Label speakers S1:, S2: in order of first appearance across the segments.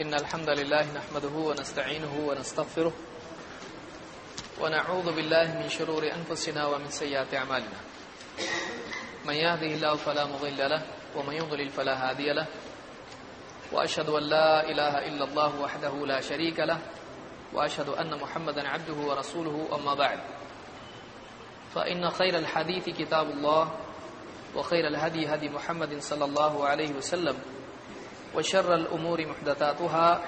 S1: إن الحمد لله نحمده ونستعينه ونستغفره ونعوذ بالله من شرور أنفسنا ومن سيئات أعمالنا. من يهده الله فلا مضل له، ومن يضلل فلا هادي له. وأشهد أن لا إله إلا الله وحده لا شريك له، وأشهد أن محمدا عبده ورسوله، أما بعد. فإن خير الحديث كتاب الله، وخير الهدي هدي محمد صلى الله عليه وسلم. وشر الأمور محدثاتها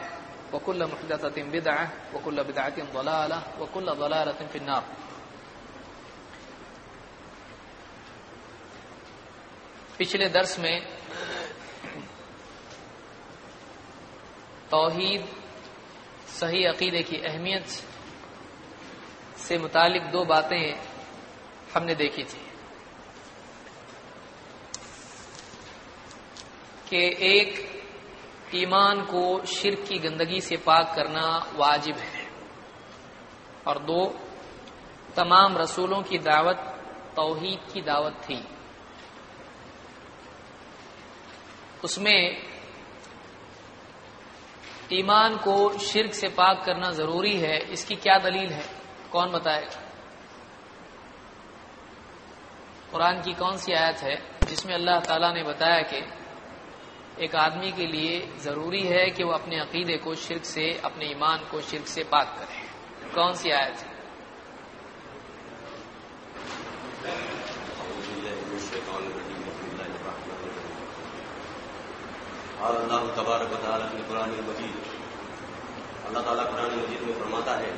S1: وكل محدثة بدعة وكل بدعة ضلالة وكل ضلالة في النار. پچھلے درس میں توحید، صحیح عقیدے کی اہمیت سے متعلق دو باتیں ہم نے دیکھی تھی۔ کہ ایک ایمان کو شرک کی گندگی سے پاک کرنا واجب ہے۔ اور دو، تمام رسولوں کی دعوت توحید کی دعوت تھی۔ اس میں ایمان کو شرک سے پاک کرنا ضروری ہے۔ اس کی کیا دلیل ہے؟ کون بتائے؟ گا قرآن کی کون سی آیت ہے جس میں اللہ تعالیٰ نے بتایا کہ ایک آدمی کے لیے ضروری ہے کہ وہ اپنے عقیدے کو شرک سے، اپنے ایمان کو شرک سے پاک کرے۔ کون سی آیت ہے؟
S2: اور اللہ تبارک و تعالیٰ نے قرآن مجید اللہ تعالیٰ قرآن مجید میں فرماتا ہے،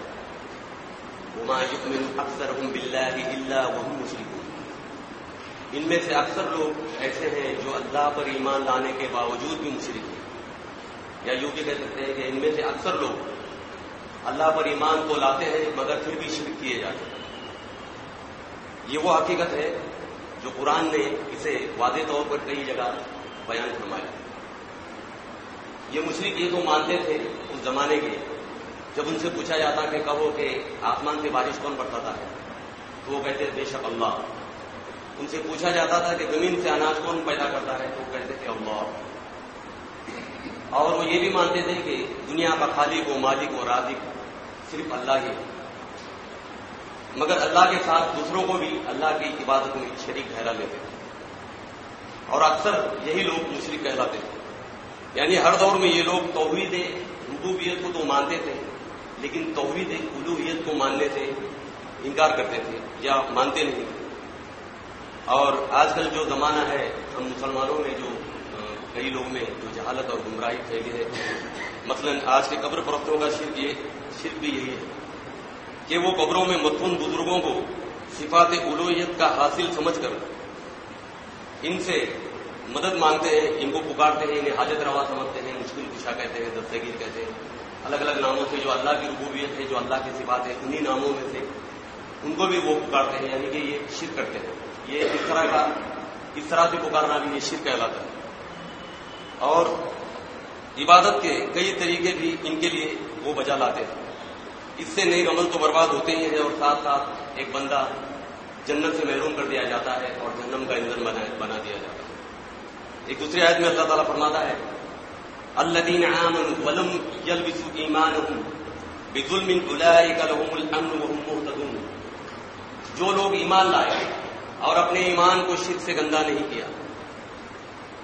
S2: وما يؤمن اکثر بالله الا وهم مشركون۔ ان میں سے اکثر لوگ ایسے ہیں جو اللہ پر ایمان لانے کے باوجود بھی مشرک ہیں۔ یا یوں بھی کہہ سکتے ہیں کہ ان میں سے اکثر لوگ اللہ پر ایمان کو لاتے ہیں مگر پھر بھی شرک کیے جاتے ہیں۔ یہ وہ حقیقت ہے جو قرآن نے اسے واضح طور پر کئی جگہ بیان فرمایا۔ یہ مشرق یہ تو مانتے تھے اس زمانے کے، جب ان سے پوچھا جاتا کہ کہو کہ آسمان سے بارش کون پڑتا ہے، تو وہ کہتے بے شک اللہ۔ ان سے پوچھا جاتا تھا کہ زمین سے اناج کون پیدا کرتا ہے، تو وہ کہتے تھے اللہ۔ اور وہ یہ بھی مانتے تھے کہ دنیا کا خالق و مالک و رازق صرف اللہ ہی۔ مگر اللہ کے ساتھ دوسروں کو بھی اللہ کی عبادت میں شریک ٹھہرا لیتے تھے۔ اور اکثر یہی لوگ مشرق کہلاتے تھے۔ یعنی ہر دور میں یہ لوگ توحید، ربوبیت کو تو مانتے تھے، لیکن توحید الوحیت کو ماننے سے انکار کرتے تھے یا مانتے نہیں۔ اور آج کل جو زمانہ ہے، ہم مسلمانوں میں جو کئی لوگ میں جو جہالت اور گمراہی پھیلی ہے مثلا آج کے قبر پرختوں کا شرک یہ، شرک بھی یہی ہے کہ وہ قبروں میں متفن بزرگوں کو صفات الوحیت کا حاصل سمجھ کر ان سے مدد مانگتے ہیں، ان کو پکارتے ہیں، انہیں حاجت روا سمجھتے ہیں، مشکل کشا کہتے ہیں، دستگیر کہتے ہیں الگ الگ ناموں سے جو اللہ کی ربوبیت ہے، جو اللہ کی صفات ہے انہی ناموں میں سے ان کو بھی وہ پکارتے ہیں یعنی کہ یہ شرک کرتے ہیں۔ یہ اس طرح کا اس طرح سے پکارنا بھی یہ شرک کہلاتا ہے۔ اور عبادت کے کئی طریقے بھی ان کے لیے وہ بجا لاتے ہیں۔ اس سے نئی عمل تو برباد ہوتے ہی ہیں اور ساتھ ساتھ ایک بندہ جنت سے محروم کر دیا جاتا ہے اور جنم کا ایندھن بنا دیا جاتا ہے۔ ایک دوسری آیت میں اللہ تعالیٰ فرماتا ہے الذين آمنوا ولم يلبسوا إيمانهم بظلم أولئك لهم الأمن وهم مهتدون۔ جو لوگ ایمان لائے اور اپنے ایمان کو شرک سے گندا نہیں کیا۔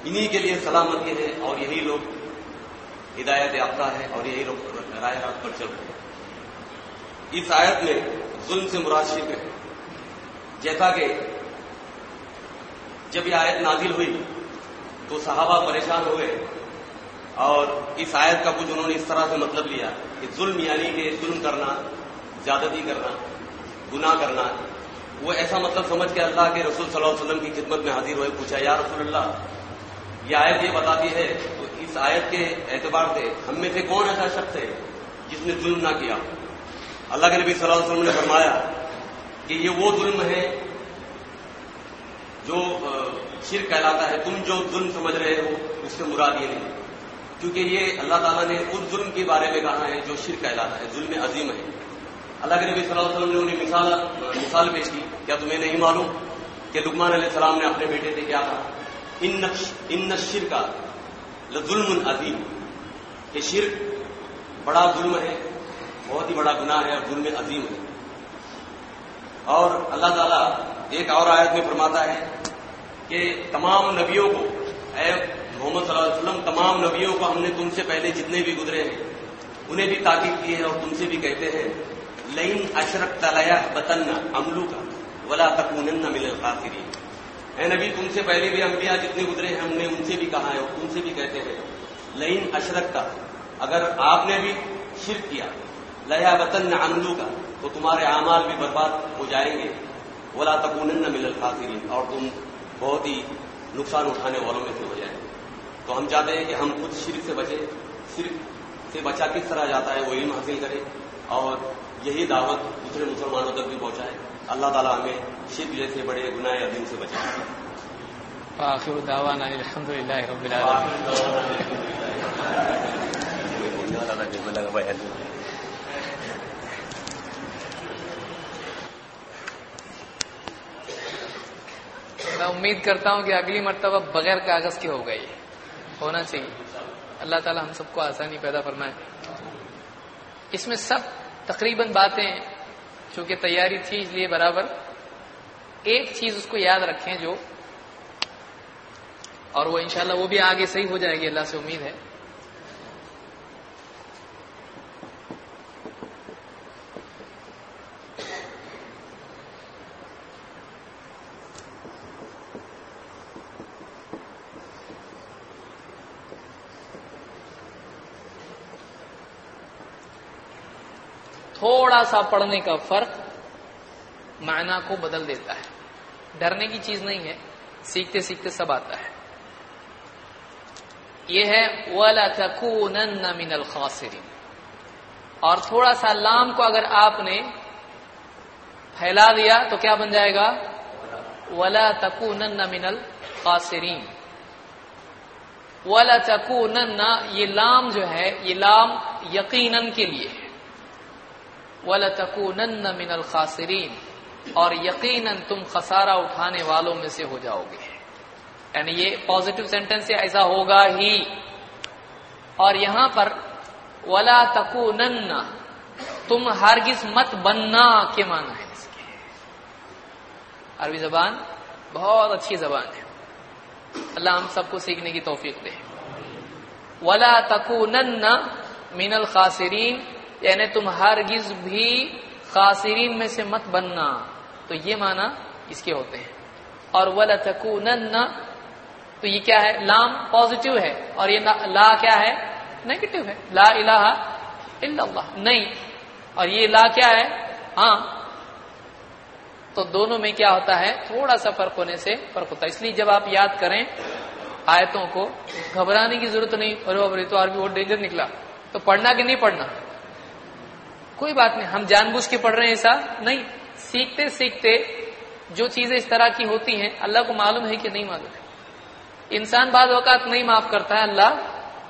S2: انہی کے لیے سلامتی ہے اور یہی لوگ ہدایت یافتہ ہے اور یہی لوگ رائے رات پر چل رہے ہیں۔ اس آیت میں ظلم سے مراد شرک ہے۔ جیسا کہ جب یہ آیت نازل ہوئی تو صحابہ پریشان ہوئے اور اس آیت کا کچھ انہوں نے اس طرح سے مطلب لیا کہ ظلم یعنی کہ ظلم کرنا، زیادتی کرنا، گناہ کرنا۔ وہ ایسا مطلب سمجھ کے اللہ کے رسول صلی اللہ علیہ وسلم کی خدمت میں حاضر ہوئے، پوچھا، یا رسول اللہ، یہ آیت یہ بتاتی ہے تو اس آیت کے اعتبار سے ہم میں سے کون ایسا شخص ہے جس نے ظلم نہ کیا؟ اللہ کے نبی صلی اللہ علیہ وسلم نے فرمایا کہ یہ وہ ظلم ہے جو شرک کہلاتا ہے، تم جو ظلم سمجھ رہے ہو، اس سے مراد یہ نہیں۔ کیونکہ یہ اللہ تعالیٰ نے اس ظلم کے بارے میں کہا ہے جو شرک کہلاتا ہے، ظلم عظیم ہے۔ اللہ کے نبی صلی اللہ علیہ وسلم نے انہیں مثال مثال پیش کی کیا تمہیں نہیں معلوم کہ لکمان علیہ السلام نے اپنے بیٹے سے کیا کہا؟ ان نشر کا ظلم عظیم۔ کہ شرک بڑا ظلم ہے، بہت ہی بڑا گناہ ہے اور ظلم عظیم ہے۔ اور اللہ تعالیٰ ایک اور آیت میں فرماتا ہے کہ تمام نبیوں کو، اے محمد صلی اللہ علیہ وسلم، تمام نبیوں کو ہم نے تم سے پہلے جتنے بھی گزرے ہیں، انہیں بھی تاکید کی ہے اور تم سے بھی کہتے ہیں لین اشرک تلیا بتن عملو کا ولا تکون مل القاصرین اے نبی، تم سے پہلے بھی انبیاء جتنے گزرے ہیں، ہم نے ان سے بھی کہا ہے اور تم سے بھی کہتے ہیں۔ لین اشرک کا اگر آپ نے بھی شرک کیا لیا وطن عملو کا تو تمہارے اعمال بھی برباد ہو جائیں گے۔ ولا تکون مل القاصرین اور تم بہت ہی نقصان اٹھانے والوں میں سے ہو جائیں تو ہم چاہتے ہیں کہ ہم خود شرک سے بچیں، شرک سے بچا کس طرح جاتا ہے، وہ علم حاصل کرے اور یہی دعوت دوسرے مسلمانوں تک بھی پہنچائے۔ اللہ تعالیٰ ہمیں شرک جیسے بڑے گناہ عظیم سے بچائے۔
S1: آخر دعوانا الحمد للہ رب العالمین۔ میں امید کرتا ہوں کہ اگلی مرتبہ بغیر کاغذ کی ہو گئی۔ ہونا چاہیے۔ اللہ تعالیٰ ہم سب کو آسانی پیدا فرمائے۔ اس میں سب تقریباً باتیں چونکہ تیاری تھی اس لیے برابر، ایک چیز اس کو یاد رکھیں جو، اور وہ انشاءاللہ وہ بھی آگے صحیح ہو جائے گی، اللہ سے امید ہے تھوڑا سا پڑھنے کا فرق معنی کو بدل دیتا ہے۔ ڈرنے کی چیز نہیں ہے، سیکھتے سیکھتے سب آتا ہے۔ یہ ہے، ولا تکونن من الخاسرین اور تھوڑا سا لام کو اگر آپ نے پھیلا دیا تو کیا بن جائے گا؟ ولا تکونن من الخاسرین ولا تکونن یہ لام جو ہے، یہ لام یقیناً کے لیے۔ ہے وَلَتَكُونَنَّ مِنَ الْخَاسِرِينَ اور یقیناً تم خسارہ اٹھانے والوں میں سے ہو جاؤ گے۔ یعنی یہ پازیٹو سینٹینس سے ایسا ہوگا ہی۔ اور یہاں پر ولا تکونن تم ہرگز مت بننا کے معنی ہے اس کے عربی زبان بہت اچھی زبان ہے۔ اللہ ہم سب کو سیکھنے کی توفیق دے۔ ولا تکونن من الخاسرین یعنی تم ہرگز بھی خاصرین میں سے مت بننا۔ تو یہ معنی اس کے ہوتے ہیں۔ اور ولا تو یہ کیا ہے؟ لام پازیٹو ہے۔ اور یہ لا کیا ہے؟ نیگیٹو ہے۔ لا الہ الا اللہ۔ نہیں۔ اور یہ لا کیا ہے؟ ہاں۔ تو دونوں میں کیا ہوتا ہے؟ تھوڑا سا فرق ہونے سے فرق ہوتا ہے۔ اس لیے جب آپ یاد کریں آیتوں کو، گھبرانے کی ضرورت نہیں۔ اور تو عربی بہت ڈینجر نکلا۔ تو پڑھنا کہ نہیں پڑھنا؟ کوئی بات نہیں، ہم جان بوجھ کے پڑھ رہے ہیں ایسا؟ نہیں۔ سیکھتے سیکھتے جو چیزیں اس طرح کی ہوتی ہیں، اللہ کو معلوم ہے کہ نہیں معلوم ہے۔ انسان بعض اوقات نہیں معاف کرتا ہے، اللہ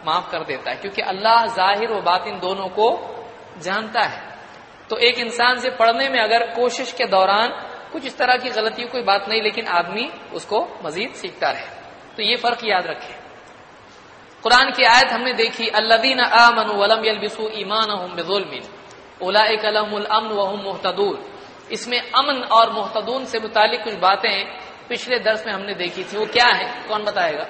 S1: معاف کر دیتا ہے، کیونکہ اللہ ظاہر و باطن دونوں کو جانتا ہے۔ تو ایک انسان سے پڑھنے میں اگر کوشش کے دوران کچھ اس طرح کی غلطی، کوئی بات نہیں، لیکن آدمی اس کو مزید سیکھتا رہے۔ تو یہ فرق یاد رکھے قرآن کی آیت ہم نے دیکھی اللہ دین امن ولم یلبسو ایمان اولا الم الامن وهم محتدون اس میں امن اور محتدون سے متعلق کچھ باتیں پچھلے درس میں ہم نے دیکھی تھی۔ وہ کیا ہے کون بتائے گا؟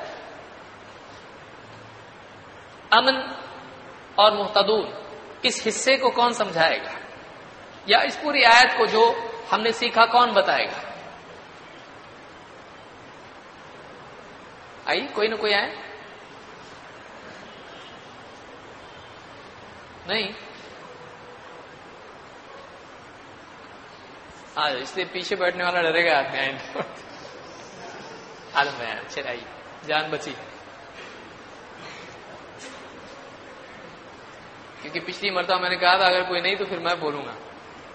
S1: امن اور محتدون اس حصے کو کون سمجھائے گا؟ یا اس پوری آیت کو جو ہم نے سیکھا کون بتائے گا؟ آئی، کوئی نہ کوئی آئے۔ نہیں۔ ہاں اس لیے پیچھے بیٹھنے والا ڈرے گا میں چلائیے جان بچی۔ کیونکہ پچھلی مرتبہ میں نے کہا تھا، اگر کوئی نہیں تو پھر میں بولوں گا۔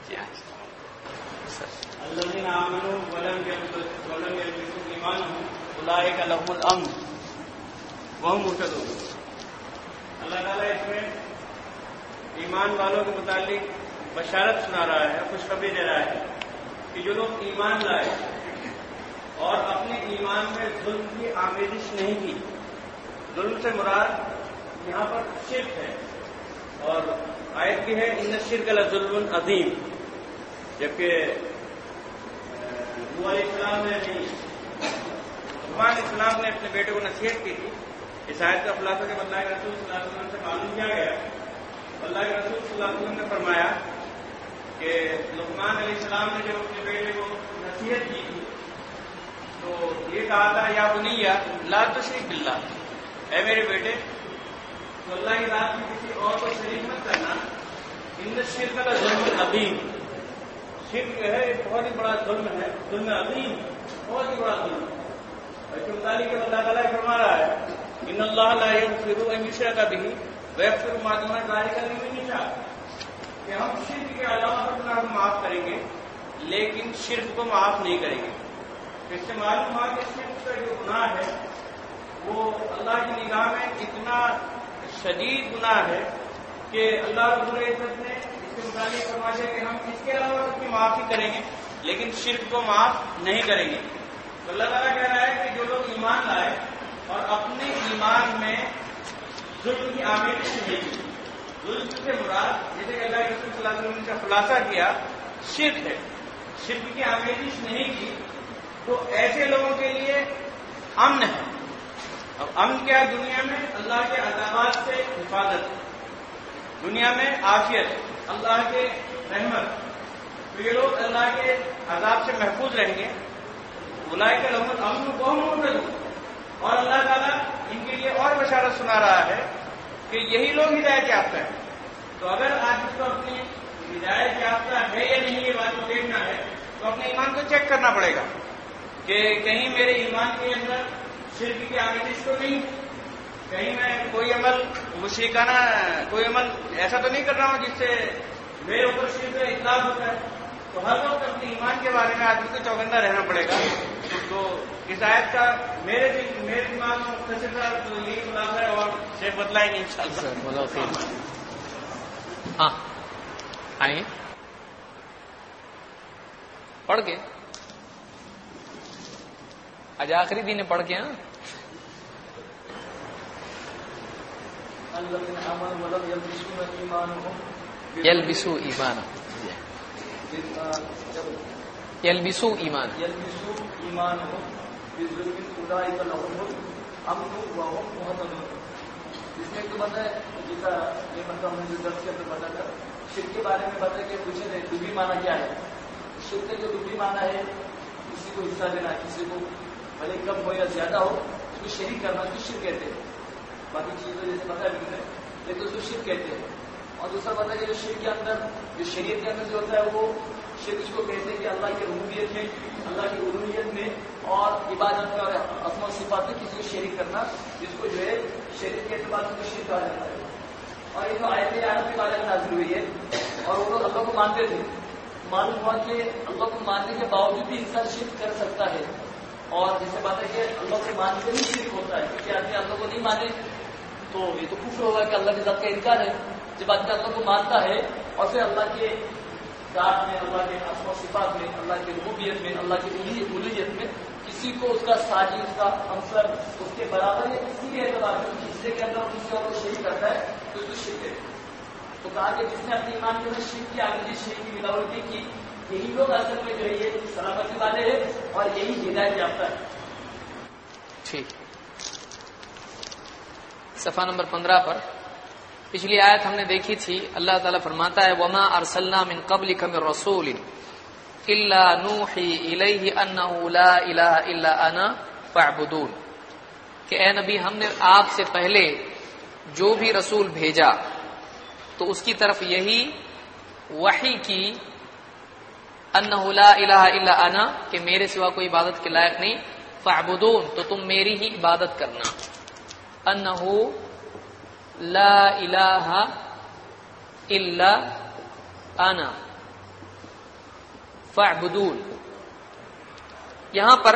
S1: جی ہاں جی۔
S3: اللہ تعالیٰ اس میں ایمان والوں کے متعلق بشارت سنا رہا ہے، خوشخبری دے رہا ہے۔ کہ جو لوگ ایمان لائے اور اپنے ایمان میں ظلم کی آمیزش نہیں کی، ظلم سے مراد یہاں پر شرک ہے۔ اور آیت کی ہے، ان شرک ظلم عظیم۔ جبکہ اسلام نے نہیں عثمان اسلام نے اپنے بیٹے کو نصیحت کی تھی۔ اس آیت کا خلاصہ جب اللہ کے رسول صلی اللہ علیہ وسلم سے معلوم کیا گیا، اللہ کے رسول صلی اللہ علیہ وسلم نے فرمایا کہ لقمان علیہ السلام نے جب اپنے بیٹے کو نصیحت کی تھی، تو یہ کہا تھا، یا وہ نہیں یا لا تو شریف بلّہ اے میرے بیٹے، تو اللہ کی رات میں کسی اور کو شریک مت کرنا۔ ان شرک کا ظلم عظیم۔ شرک ہے، ایک بہت ہی بڑا ظلم ہے۔ ظلم عظیم، بہت ہی بڑا ظلم۔ ہے چمتالی کے اللہ تعالیٰ فرما رہا ہے، ان اللہ لا يغفر ان يشرك به ويغفر ما دون ذلك لمن يشاء کہ ہم شرک کے علاوہ اپنا ہم معاف کریں گے، لیکن شرک کو معاف نہیں کریں گے۔ اس سے معلوم ہوا کہ شرک کا جو گناہ ہے، وہ اللہ کی نگاہ میں اتنا شدید گناہ ہے کہ اللہ رب العزت نے اس کے متعلق فرما دیا کہ ہم اس کے علاوہ سب کی معافی کریں گے، لیکن شرک کو معاف نہیں کریں گے۔ تو اللہ تعالیٰ کہہ رہا ہے کہ جو لوگ ایمان لائے اور اپنے ایمان میں ظلم کی آمیزش نہیں کی۔ سے مراد جیسے کہ اللہ رسول صلی اللہ علیہ وسلم کا خلاصہ کیا، شرک ہے۔ شرک کی آمیزش نہیں کی، تو ایسے لوگوں کے لیے امن ہے۔ اب امن کیا دنیا میں؟ اللہ کے عذابات سے حفاظت۔ دنیا میں آفیت اللہ کے رحمت۔ تو یہ لوگ اللہ کے عذاب سے محفوظ رہیں گے۔ بلائے کے لمحت امن کو بہت اور اللہ تعالیٰ ان کے لیے اور بشارت سنا رہا ہے۔ کہ یہی لوگ ہدایت یافتہ ہیں۔ تو اگر آج کو اپنی ہدایت یافتہ ہے یا نہیں، یہ بات کو دیکھنا ہے، تو اپنے ایمان کو چیک کرنا پڑے گا کہ کہیں میرے ایمان کے اندر شرک کی آمیش تو نہیں۔ کہیں میں کوئی عمل مشرکانہ، کوئی عمل ایسا تو نہیں کر رہا ہوں جس سے میرے اوپر شرک کا اطلاع ہوتا ہے۔ تو ہر وقت اپنے ایمان کے بارے میں آدمی کو چوکندہ رہنا پڑے گا۔ تو اس آیت کا میرے میرے دماغ میں مختصر تھا تو یہی خلاصہ ہے اور شیخ بتلائیں گے ان شاء اللہ
S1: ہاں آئیے۔ پڑھ کے۔ آج آخری دن پڑھ کے ہاں۔ یل بسو ایمان یلبسو ایمان.
S4: یلبسو ایمان ہو اولئک لهم وهم مهتدون اس میں تو بتا ہے جیسا یہ مطلب ہم نے درس کے اندر بتا تھا۔ شرک کے بارے میں بتا کہ پوچھے تھے ڈبی مانا کیا ہے؟ شرک جو ڈبی مانا ہے، کسی کو حصہ دینا، کسی کو بھلے کم ہو یا زیادہ ہو، اس کو شریک کرنا تو شرک کہتے ہیں۔ باقی چیزیں جیسے پتا ہے، لیکن اس شرک کہتے ہیں۔ اور دوسرا بتا کہ جو شرک کے اندر، جو شریعت کے اندر جو ہوتا ہے، وہ شرک اس کو کہتے ہیں کہ اللہ کی ربوبیت میں، اللہ کی عروبیت میں اور عبادت میں اور اسم و صفات میں کسی کو شریک کرنا، جس کو جو ہے شریعت کے اعتبار سے شرک کہا جاتا ہے۔ اور یہ جو آیت عالم کے بارے میں حاصل ہوئی ہے۔ اور وہ لوگ اللہ کو مانتے تھے۔ معلوم ہوا کہ اللہ کو ماننے کے باوجود بھی انسان شرک کر سکتا ہے۔ اور جیسے بات ہے کہ اللہ کو ماننے سے بھی شرک ہوتا ہے۔ کیونکہ آدمی اللہ کو نہیں مانے، تو یہ تو خوش ہوگا کہ اللہ کے ذات کا انکار ہے۔ جب آدمی اللہ کو مانتا ہے اور پھر اللہ کے ذات میں، اللہ کے و صفات میں، اللہ کی ربوبیت میں، اللہ کی الیت میں کسی کو اس کا ساجی، اس کا عنصر، اس کے برابر یا کسی بھی اعتبار میں حصے کے اندر کسی اور شریک کرتا ہے، تو اس کو شرک ہے۔ تو کہا کہ جس نے اپنے ایمان کے اندر شرک کی آگے شریک کی ملاوٹی کی، یہی لوگ اصل میں جو ہے یہ سلامتی والے ہیں اور یہی ہدایت یافتہ ہے
S1: ٹھیک۔ صفحہ نمبر پندرہ پر۔ پچھلی آیت ہم نے دیکھی تھی، اللہ تعالیٰ فرماتا ہے، وما ارسلنا من قبل من رسول الا نوحی الیہ انه لا الہ الا انا فاعبدون۔ کہ اے نبی، ہم نے آپ سے پہلے جو بھی رسول بھیجا، تو اس کی طرف یہی وحی کی انه لا الہ الا انا کہ میرے سوا کوئی عبادت کے لائق نہیں، فاعبدون، تو تم میری ہی عبادت کرنا۔ انه لا الہ الا انا فاعبدون. یہاں پر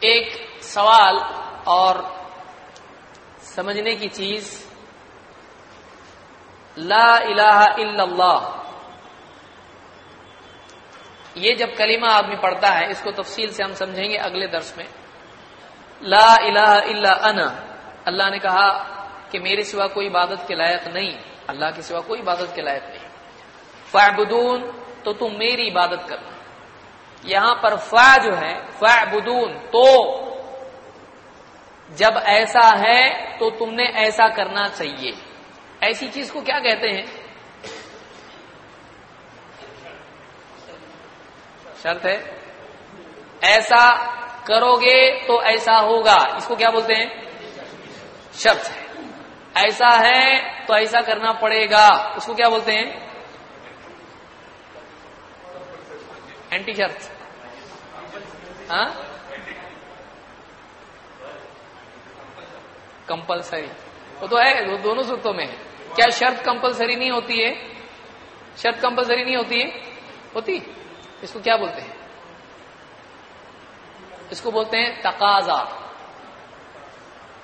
S1: ایک سوال اور سمجھنے کی چیز لا الہ الا اللہ. یہ جب کلمہ آدمی پڑھتا ہے اس کو تفصیل سے ہم سمجھیں گے اگلے درس میں. لا الہ الا انا۔ اللہ نے کہا کہ میرے سوا کوئی عبادت کے لائق نہیں۔ اللہ کے سوا کوئی عبادت کے لائق نہیں۔ فعبدون تو تم میری عبادت کرنا یہاں پر فا جو ہے فعبدون تو۔ جب ایسا ہے، تو تم نے ایسا کرنا چاہیے۔ ایسی چیز کو کیا کہتے ہیں؟ شرط ہے۔ ایسا کرو گے تو ایسا ہوگا۔ اس کو کیا بولتے ہیں؟ شرط ہے۔ ایسا ہے تو ایسا کرنا پڑے گا۔ اس کو کیا بولتے ہیں؟ اینٹی شرط۔ ہاں؟ کمپلسری وہ تو ہے، وہ دونوں صورتوں میں ہے۔ کیا شرط کمپلسری نہیں ہوتی ہے؟ شرط کمپلسری نہیں ہوتی ہے؟ ہوتی۔ اس کو کیا بولتے ہیں؟ اس کو بولتے ہیں تقاضا۔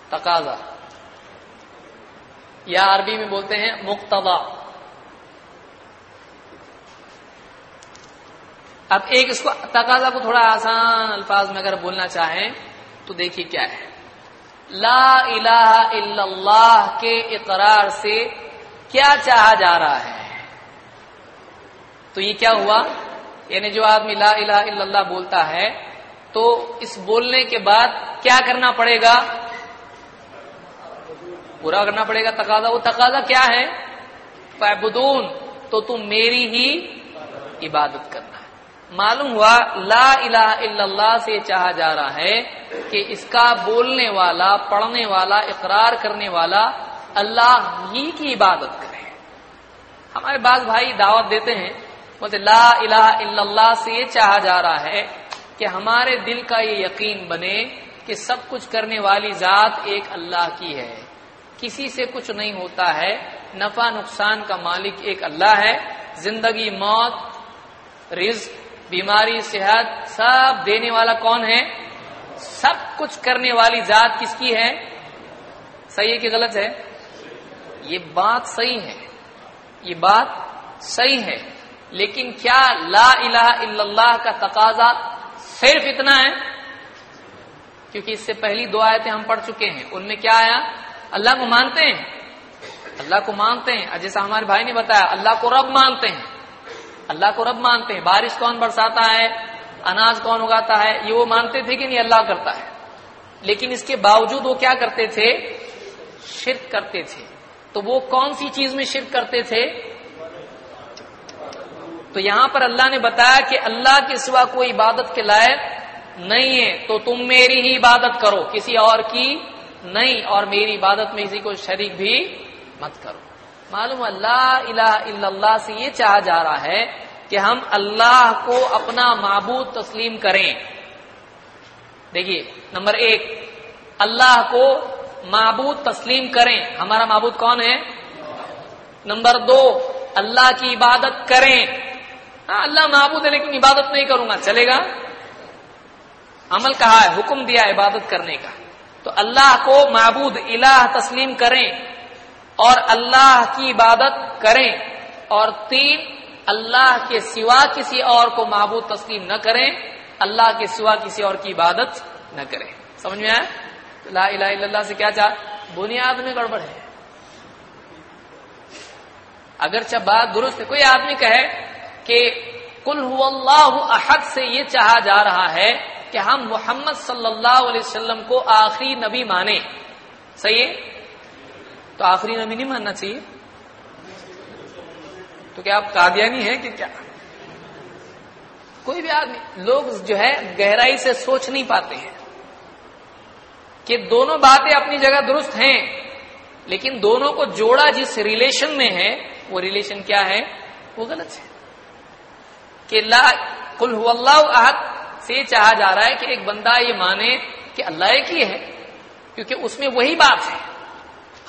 S1: تقاضا۔ یا عربی میں بولتے ہیں مقتبا اب ایک اس کو تقاضا کو تھوڑا آسان الفاظ میں اگر بولنا چاہیں تو دیکھیے کیا ہے۔ لا الہ الا اللہ کے اقرار سے کیا چاہا جا رہا ہے۔ تو یہ کیا ہوا؟ یعنی جو آدمی لا الہ الا اللہ بولتا ہے تو اس بولنے کے بعد کیا کرنا پڑے گا؟ پورا کرنا پڑے گا تقاضا۔ وہ تقاضا کیا ہے؟ فعبدون تو تم میری ہی عبادت کرنا ہے۔ معلوم ہوا لا الہ الا اللہ سے چاہا جا رہا ہے کہ اس کا بولنے والا، پڑھنے والا، اقرار کرنے والا اللہ ہی کی عبادت کرے۔ ہمارے بعض بھائی دعوت دیتے ہیں بولتے لا الہ الا اللہ سے یہ چاہا جا رہا ہے کہ ہمارے دل کا یہ یقین بنے کہ سب کچھ کرنے والی ذات ایک اللہ کی ہے۔ کسی سے کچھ نہیں ہوتا ہے۔ نفع نقصان کا مالک ایک اللہ ہے۔ زندگی، موت، رزق، بیماری، صحت، سب دینے والا کون ہے؟ سب کچھ کرنے والی ذات کس کی ہے؟ صحیح ہے کہ غلط ہے؟ یہ بات صحیح ہے۔ یہ بات صحیح ہے۔ لیکن کیا لا الہ الا اللہ کا تقاضا صرف اتنا ہے۔ کیونکہ اس سے پہلی دو آیتیں ہم پڑھ چکے ہیں۔ ان میں کیا آیا؟ اللہ کو مانتے ہیں۔ اللہ کو مانتے ہیں۔ جیسا ہمارے بھائی نے بتایا، اللہ کو رب مانتے ہیں۔ اللہ کو رب مانتے ہیں۔ بارش کون برساتا ہے؟ اناج کون اگاتا ہے؟ یہ وہ مانتے تھے کہ نہیں، اللہ کرتا ہے۔ لیکن اس کے باوجود وہ کیا کرتے تھے؟ شرک کرتے تھے۔ تو وہ کون سی چیز میں شرک کرتے تھے؟ تو یہاں پر اللہ نے بتایا کہ اللہ کے سوا کوئی عبادت کے لائق نہیں ہے۔ تو تم میری ہی عبادت کرو، کسی اور کی نہیں۔ اور میری عبادت میں کسی کو شریک بھی مت کرو۔ معلوم اللہ الہ الا اللہ سے یہ چاہا جا رہا ہے کہ ہم اللہ کو اپنا معبود تسلیم کریں۔ دیکھیے، نمبر ایک، اللہ کو معبود تسلیم کریں۔ ہمارا معبود کون ہے؟ نمبر دو، اللہ کی عبادت کریں۔ ہاں اللہ معبود ہے لیکن عبادت نہیں کروں گا، چلے گا؟ عمل کہا ہے، حکم دیا عبادت کرنے کا۔ تو اللہ کو معبود الہ تسلیم کریں اور اللہ کی عبادت کریں اور تین، اللہ کے سوا کسی اور کو معبود تسلیم نہ کریں، اللہ کے سوا کسی اور کی عبادت نہ کریں۔ سمجھ میں آیا؟ لا الہ الا اللہ سے کیا چاہ بنیاد میں گڑبڑ ہے۔ اگرچہ بات درست ہے، کوئی آدمی کہے کہ کل اللہ احد سے یہ چاہا جا رہا ہے کہ ہم محمد صلی اللہ علیہ وسلم کو آخری نبی مانے صحیح ہے؟ تو آخری نبی نہیں ماننا چاہیے؟ تو کیا آپ قادیانی ہیں کہ کیا؟ کوئی بھی آدمی، لوگ جو ہے گہرائی سے سوچ نہیں پاتے ہیں کہ دونوں باتیں اپنی جگہ درست ہیں، لیکن دونوں کو جوڑا جس ریلیشن میں ہے، وہ ریلیشن کیا ہے؟ وہ غلط ہے۔ کہ لا کل اللہ احد سے چاہا جا رہا ہے کہ ایک بندہ یہ مانے کہ اللہ ایک ہی ہے، کیونکہ اس میں وہی بات ہے۔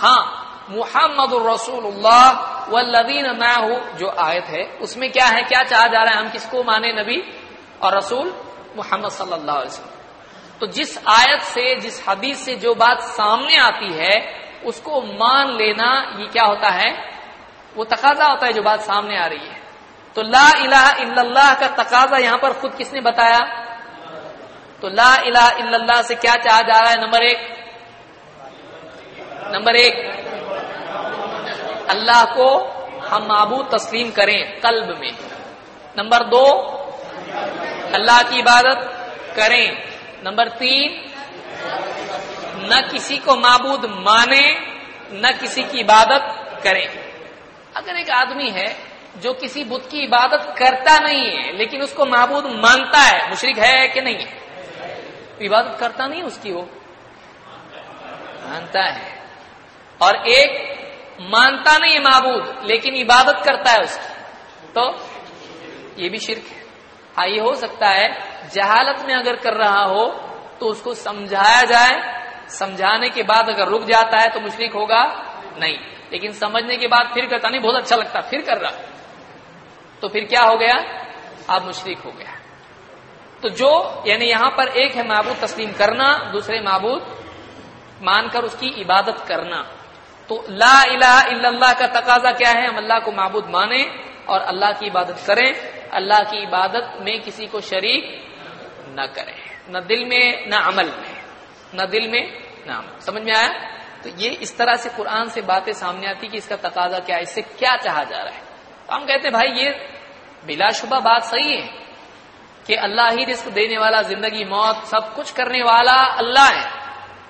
S1: ہاں محمد الرسول اللہ والذین معه جو آیت ہے، اس میں کیا ہے، کیا چاہا جا رہا ہے، ہم کس کو مانے نبی اور رسول محمد صلی اللہ علیہ وسلم۔ تو جس آیت سے، جس حدیث سے جو بات سامنے آتی ہے، اس کو مان لینا یہ کیا ہوتا ہے؟ وہ تقاضا ہوتا ہے جو بات سامنے آ رہی ہے۔ تو لا الہ الا اللہ کا تقاضا یہاں پر خود کس نے بتایا؟ تو لا الہ الا اللہ سے کیا چاہا جا رہا ہے؟ نمبر ایک. نمبر ایک. اللہ کو ہم معبود تسلیم کریں قلب میں. نمبر دو. اللہ کی عبادت کریں. نمبر تین. نہ کسی کو معبود مانے نہ کسی کی عبادت کریں. اگر ایک آدمی ہے جو کسی بت کی عبادت کرتا نہیں ہے، لیکن اس کو معبود مانتا ہے مشرق ہے کہ نہیں ہے؟ عبادت کرتا نہیں اس کی وہ؟ مانتا ہے۔ اور ایک مانتا نہیں ہے معبود، لیکن عبادت کرتا ہے اس کی۔ تو یہ بھی شرک ہے۔ ہاں یہ ہو سکتا ہے، جہالت میں اگر کر رہا ہو تو اس کو سمجھایا جائے۔ سمجھانے کے بعد اگر رک جاتا ہے تو مشرق ہوگا نہیں۔ لیکن سمجھنے کے بعد پھر کرتا نہیں، بہت اچھا لگتا، پھر کر رہا۔ تو پھر کیا ہو گیا؟ اب مشرق ہو گیا۔ تو جو یعنی یہاں پر ایک ہے معبود تسلیم کرنا، دوسرے معبود مان کر اس کی عبادت کرنا۔ تو لا الہ الا اللہ کا تقاضا کیا ہے؟ ہم اللہ کو معبود مانیں اور اللہ کی عبادت کریں۔ اللہ کی عبادت میں کسی کو شریک نہ کریں۔ نہ دل میں، نہ عمل میں۔ نہ دل میں، نہ عمل۔ سمجھ میں آیا؟ تو یہ اس طرح سے قرآن سے باتیں سامنے آتی کہ اس کا تقاضا کیا ہے؟ اس سے کیا چاہا جا رہا ہے؟ تو ہم کہتے ہیں، بھائی یہ بلا شبہ بات صحیح ہے کہ اللہ ہی رزق دینے والا، زندگی، موت، سب کچھ کرنے والا اللہ ہے۔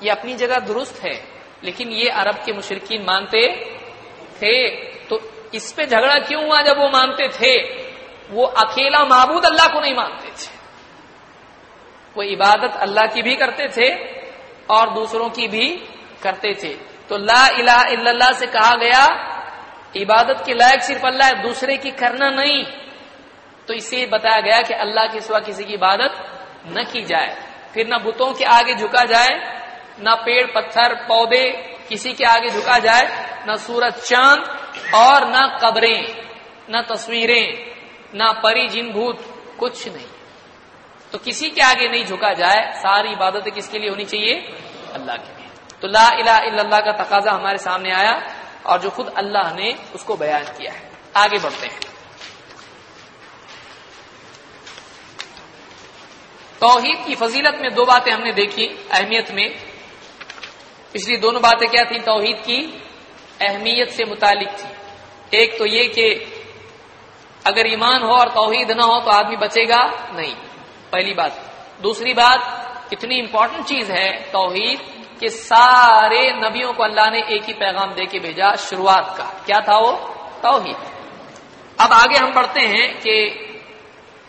S1: یہ اپنی جگہ درست ہے، لیکن یہ عرب کے مشرقین مانتے تھے۔ تو اس پہ جھگڑا کیوں ہوا جب وہ مانتے تھے؟ وہ اکیلا معبود اللہ کو نہیں مانتے تھے۔ وہ عبادت اللہ کی بھی کرتے تھے اور دوسروں کی بھی کرتے تھے۔ تو لا الہ الا اللہ سے کہا گیا عبادت کے لائق صرف اللہ ہے، دوسرے کی کرنا نہیں۔ تو اس سے بتایا گیا کہ اللہ کے سوا کسی کی عبادت نہ کی جائے۔ پھر نہ بتوں کے آگے جھکا جائے، نہ پیڑ، پتھر، پودے کسی کے آگے جھکا جائے، نہ سورج، چاند اور نہ قبریں، نہ تصویریں، نہ پری، جن، بھوت، کچھ نہیں۔ تو کسی کے آگے نہیں جھکا جائے، ساری عبادت کس کے لیے ہونی چاہیے؟ اللہ کے لیے۔ تو لا الہ الا اللہ کا تقاضا ہمارے سامنے آیا۔ اور جو خود اللہ نے اس کو بیان کیا ہے۔ آگے بڑھتے ہیں۔ توحید کی فضیلت میں دو باتیں ہم نے دیکھی اہمیت میں۔ پچھلی دونوں باتیں کیا تھیں؟ توحید کی اہمیت سے متعلق تھی۔ ایک تو یہ کہ اگر ایمان ہو اور توحید نہ ہو تو آدمی بچے گا نہیں۔ پہلی بات۔ دوسری بات، اتنی امپورٹنٹ چیز ہے توحید کہ سارے نبیوں کو اللہ نے ایک ہی پیغام دے کے بھیجا، شروعات کا۔ کیا تھا وہ؟ توحید۔ اب آگے ہم پڑھتے ہیں کہ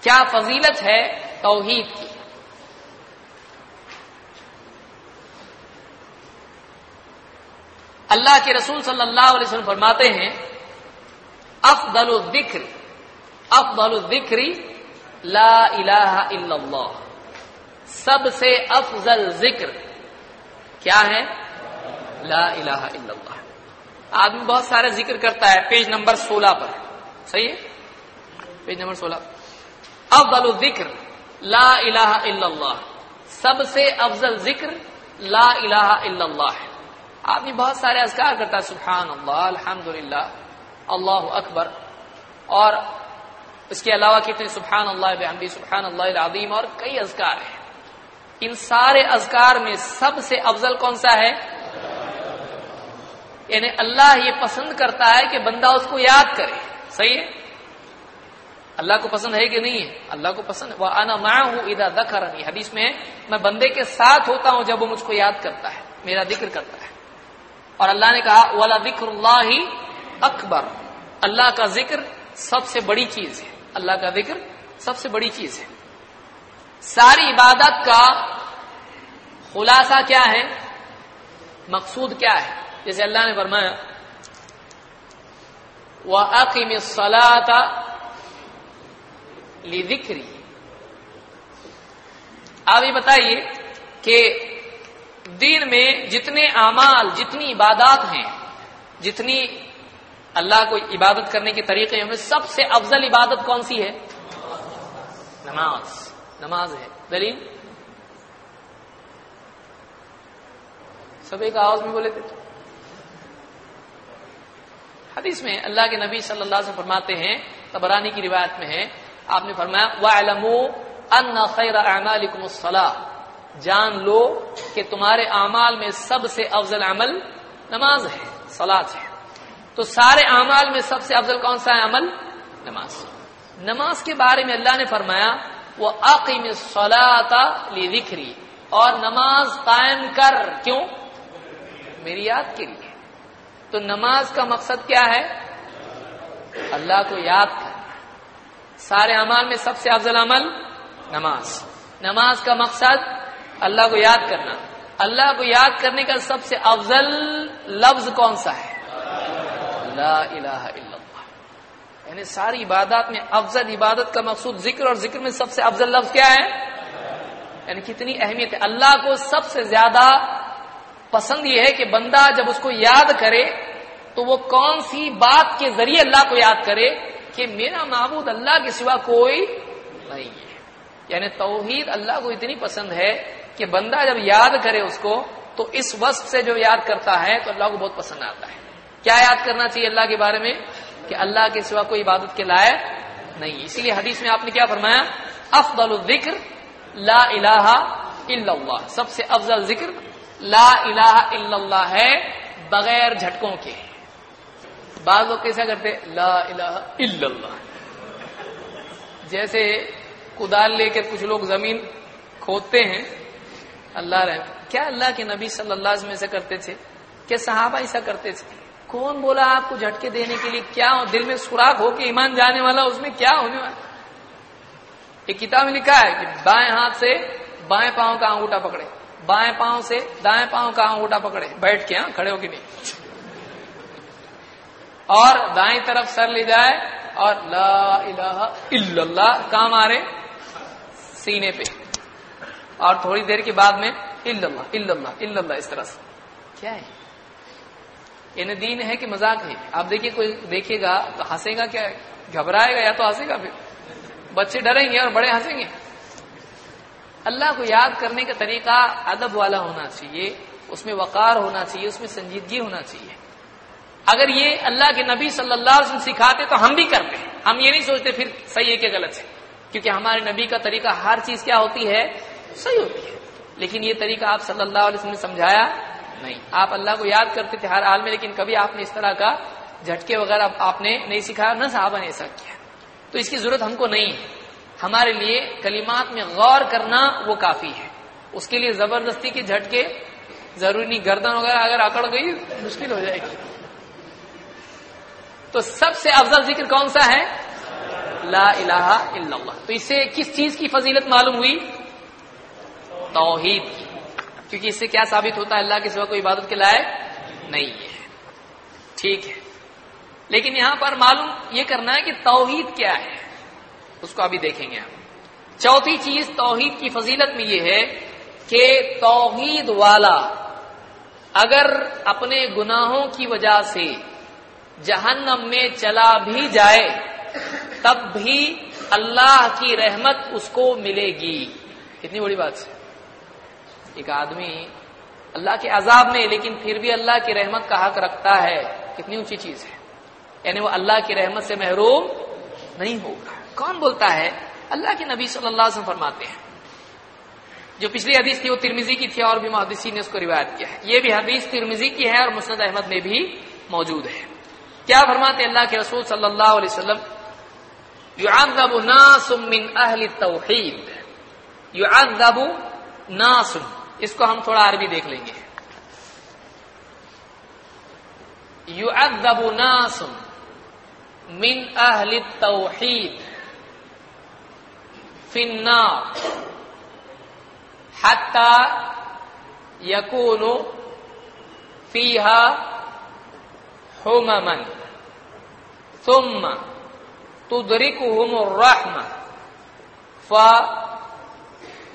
S1: کیا فضیلت ہے توحید کی۔ اللہ کے رسول صلی اللہ علیہ وسلم فرماتے ہیں، افضل الذکر افضل الذکر، لا الہ الا اللہ۔ سب سے افضل ذکر۔ کیا ہے؟ لا الہ الا اللہ۔ آدمی بہت سارے ذکر کرتا ہے پیج نمبر سولہ پر۔ صحیح ہے؟ پیج نمبر سولہ۔ افضل الذکر، لا الہ الا اللہ۔ سب سے افضل ذکر، لا الہ الا اللہ۔ ہے آدمی بہت سارے اذکار کرتا ہے، سبحان اللہ الحمد اللہ اکبر۔ اور اس کے علاوہ کتنے سبحان اللہ بحمدی، سبحان اللہ العظیم، اور کئی اذکار ہیں۔ ان سارے اذکار میں سب سے افضل کون سا ہے؟ یعنی اللہ یہ پسند کرتا ہے کہ بندہ اس کو یاد کرے۔ صحیح ہے؟ اللہ کو پسند ہے کہ نہیں ہے؟ اللہ کو پسند وہ آنا ماں ہوں ادا دکھ حدیث میں میں بندے کے ساتھ ہوتا ہوں جب وہ مجھ کو یاد کرتا ہے، میرا ذکر کرتا ہے۔ اور اللہ نے کہا والا ذکر اللہ اکبر اللہ کا ذکر سب سے بڑی چیز ہے۔ اللہ کا ذکر سب سے بڑی چیز ہے۔ ساری عبادت کا خلاصہ کیا ہے؟ مقصود کیا ہے؟ جیسے اللہ نے فرمایا وہ عقیم صلاح لی دکھری آپ یہ بتائیے کہ دین میں جتنے اعمال، جتنی عبادات ہیں، جتنی اللہ کو عبادت کرنے کے طریقے ہیں سب سے افضل عبادت کون سی ہے؟ نماز۔ نماز ہے۔ دلیل؟ سب ایک آواز میں بولے تھے۔ حدیث میں اللہ کے نبی صلی اللہ سے فرماتے ہیں، تبرانی کی روایت میں ہے، آپ نے فرمایا ان خیر اعمالکم الصلاح جان لو کہ تمہارے اعمال میں سب سے افضل عمل نماز ہے سلاد ہے۔ تو سارے اعمال میں سب سے افضل کون سا ہے عمل؟ نماز۔ نماز کے بارے میں اللہ نے فرمایا وہ عقیم سلاتا لی اور نماز قائم کر۔ کیوں؟ میری یاد کے لیے۔ تو نماز کا مقصد کیا ہے؟ اللہ کو یاد کرنا سارے اعمال میں سب سے افضل عمل نماز۔ نماز کا مقصد اللہ کو یاد کرنا۔ اللہ کو یاد کرنے کا سب سے افضل لفظ کون سا ہے؟ لا الہ الا اللہ۔ یعنی ساری عبادات میں افضل عبادت کا مقصود ذکر اور ذکر میں سب سے افضل لفظ کیا ہے؟ یعنی کتنی اہمیت ہے۔ اللہ کو سب سے زیادہ پسند یہ ہے کہ بندہ جب اس کو یاد کرے تو وہ کون سی بات کے ذریعے اللہ کو یاد کرے کہ میرا معبود اللہ کے سوا کوئی نہیں ہے۔ یعنی توحید اللہ کو اتنی پسند ہے کہ بندہ جب یاد کرے اس کو تو اس وقت سے جو یاد کرتا ہے تو اللہ کو بہت پسند آتا ہے۔ کیا یاد کرنا چاہیے اللہ کے بارے میں؟ کہ اللہ کے سوا کوئی عبادت کے لائق نہیں۔ اسی لیے حدیث میں آپ نے کیا فرمایا؟ افضل الذکر لا الہ الا اللہ۔ سب سے افضل ذکر لا الہ الا اللہ ہے بغیر جھٹکوں کے۔ بعض لوگ کیسا کرتے؟ لا الہ الا اللہ۔ جیسے کدال لے کر کچھ لوگ زمین کھودتے ہیں، اللہ رحم۔ کیا اللہ کے نبی صلی اللہ علیہ وسلم ایسا کرتے تھے؟ کیا صحابہ ایسا کرتے تھے؟ کون بولا آپ کو جھٹکے دینے کے لیے کیا ہو؟ دل میں سوراخ ہو کے ایمان جانے والا، اس میں کیا ہونے والا؟ ایک کتاب میں لکھا ہے کہ بائیں ہاتھ سے بائیں پاؤں کا انگوٹا پکڑے، بائیں پاؤں سے دائیں پاؤں کا انگوٹا پکڑے، بیٹھ کے ہاں کھڑے ہو کے نہیں۔ اور دائیں طرف سر لے جائے اور لا الہ الا اللہ کام آ رہے سینے پہ۔ اور تھوڑی دیر کے بعد میں الا اللہ الا اللہ الا اللہ، اس طرح سے۔ کیا ہے؟ یعنی دین ہے کہ مذاق ہے۔ آپ دیکھیے کوئی دیکھے گا تو ہنسے گا کیا گھبرائے گا یا تو ہنسے گا پھر۔ بچے ڈریں گے اور بڑے ہنسیں گے۔ اللہ کو یاد کرنے کا طریقہ ادب والا ہونا چاہیے، اس میں وقار ہونا چاہیے، اس میں سنجیدگی ہونا چاہیے۔ اگر یہ اللہ کے نبی صلی اللہ علیہ وسلم سکھاتے تو ہم بھی کرتے۔ ہم یہ نہیں سوچتے پھر صحیح ہے کہ غلط ہے۔ کیونکہ ہمارے نبی کا طریقہ ہر چیز کیا ہوتی ہے؟ صحیح ہوتی ہے۔ لیکن یہ طریقہ آپ صلی اللہ علیہ وسلم نے سمجھایا۔ نہیں۔ آپ اللہ کو یاد کرتے تھے ہر حال میں، لیکن کبھی آپ نے اس طرح کا جھٹکے وغیرہ آپ نے نہیں سکھایا، نہ صحابہ نے ایسا کیا۔ تو اس کی ضرورت ہم کو نہیں ہے۔ ہمارے لیے کلمات میں غور کرنا وہ کافی ہے۔ اس کے لیے زبردستی کے جھٹکے، ضروری نہیں، گردن وغیرہ اگر اکڑ گئی، مشکل ہو جائے گی۔ تو سب سے افضل ذکر کون سا ہے؟ لا الہ الا اللہ۔ تو اس سے کس چیز کی فضیلت معلوم ہوئی؟ توحید کی۔ کیونکہ اس سے کیا ثابت ہوتا ہے؟ اللہ کے سوا کوئی عبادت کے لائق نہیں ہے۔ ٹھیک ہے۔ لیکن یہاں پر معلوم یہ کرنا ہے کہ توحید کیا ہے۔ اس کو ابھی دیکھیں گے ہم۔ چوتھی چیز توحید کی فضیلت میں یہ ہے کہ توحید والا اگر اپنے گناہوں کی وجہ سے جہنم میں چلا بھی جائے، تب بھی اللہ کی رحمت اس کو ملے گی۔ کتنی بڑی بات ہے۔ ایک آدمی اللہ کے عذاب میں، لیکن پھر بھی اللہ کی رحمت کا حق رکھتا ہے۔ کتنی اونچی چیز ہے۔ یعنی وہ اللہ کی رحمت سے محروم نہیں ہوگا۔ کون بولتا ہے؟ اللہ کے نبی صلی اللہ علیہ وسلم فرماتے ہیں۔ جو پچھلی حدیث تھی، وہ ترمیزی کی تھی اور بھی محدثی نے اس کو روایت کیا ہے۔ یہ بھی حدیث ترمیزی کی ہے اور مسند احمد میں بھی موجود ہے۔ کیا فرماتے اللہ کے رسول صلی اللہ علیہ وسلم؟ يعذب ناس من اہل التوحید۔ يعذب ناس اس کو ہم تھوڑا عربی دیکھ لیں گے۔ يعذب ناس من اہل التوحید في النار حتى يكون فيها حمما ثم تدركهم الرحمة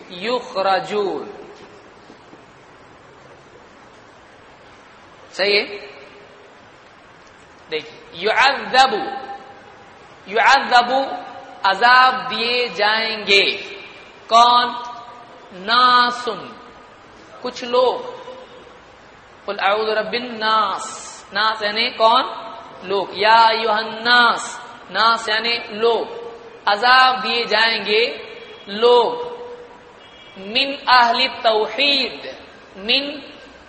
S1: فيخرجون صحیح دیکھیے يعذب يعذب عذاب دیے جائیں گے۔ کون؟ ناسن، کچھ لوگ۔ قل اعوذ رب الناس، ناس یعنی کون؟ لوگ۔ یا یوہناس ناس یعنی لوگ۔ عذاب دیے جائیں گے لوگ۔ من اہل توحید، من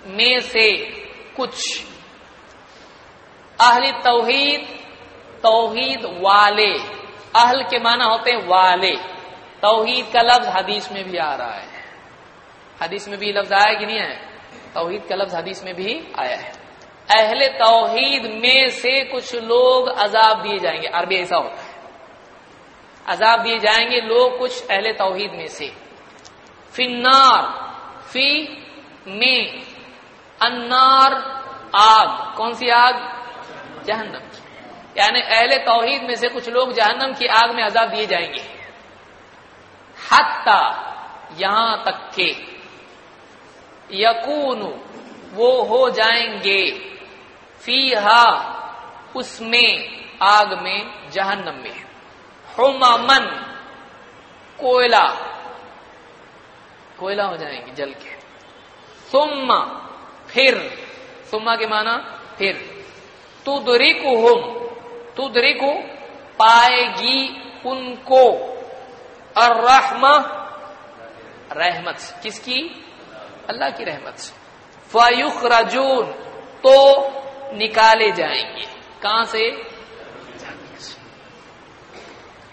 S1: میں سے۔ کچھ۔ اہل توحید توحید والے۔ اہل کے معنی ہوتے ہیں والے۔ توحید کا لفظ حدیث میں بھی آ رہا ہے۔ حدیث میں بھی لفظ آیا کہ نہیں ہے توحید کا لفظ حدیث میں بھی آیا ہے۔ اہل توحید میں سے کچھ لوگ عذاب دیے جائیں گے۔ عربی ایسا ہوتا ہے۔ عذاب دیے جائیں گے لوگ کچھ اہل توحید میں سے۔ فنار فی میں۔ انار آگ۔ کون سی آگ؟ جہنم یعنی اہل توحید میں سے کچھ لوگ جہنم کی آگ میں عذاب دیے جائیں گے۔ حتی یہاں تک کہ یقون وہ ہو جائیں گے فی اس میں آگ میں جہنم میں۔ من کوئلہ۔ کوئلہ ہو جائیں گے جل کے۔ ثم پھر سما کے معنی پھر۔ تدریکو ہم تدریکو پائے گی ان کو۔ الرحمہ، رحمت۔ کس کی؟ اللہ کی رحمت سے۔ فیوخ رجون تو نکالے جائیں گے۔ کہاں سے؟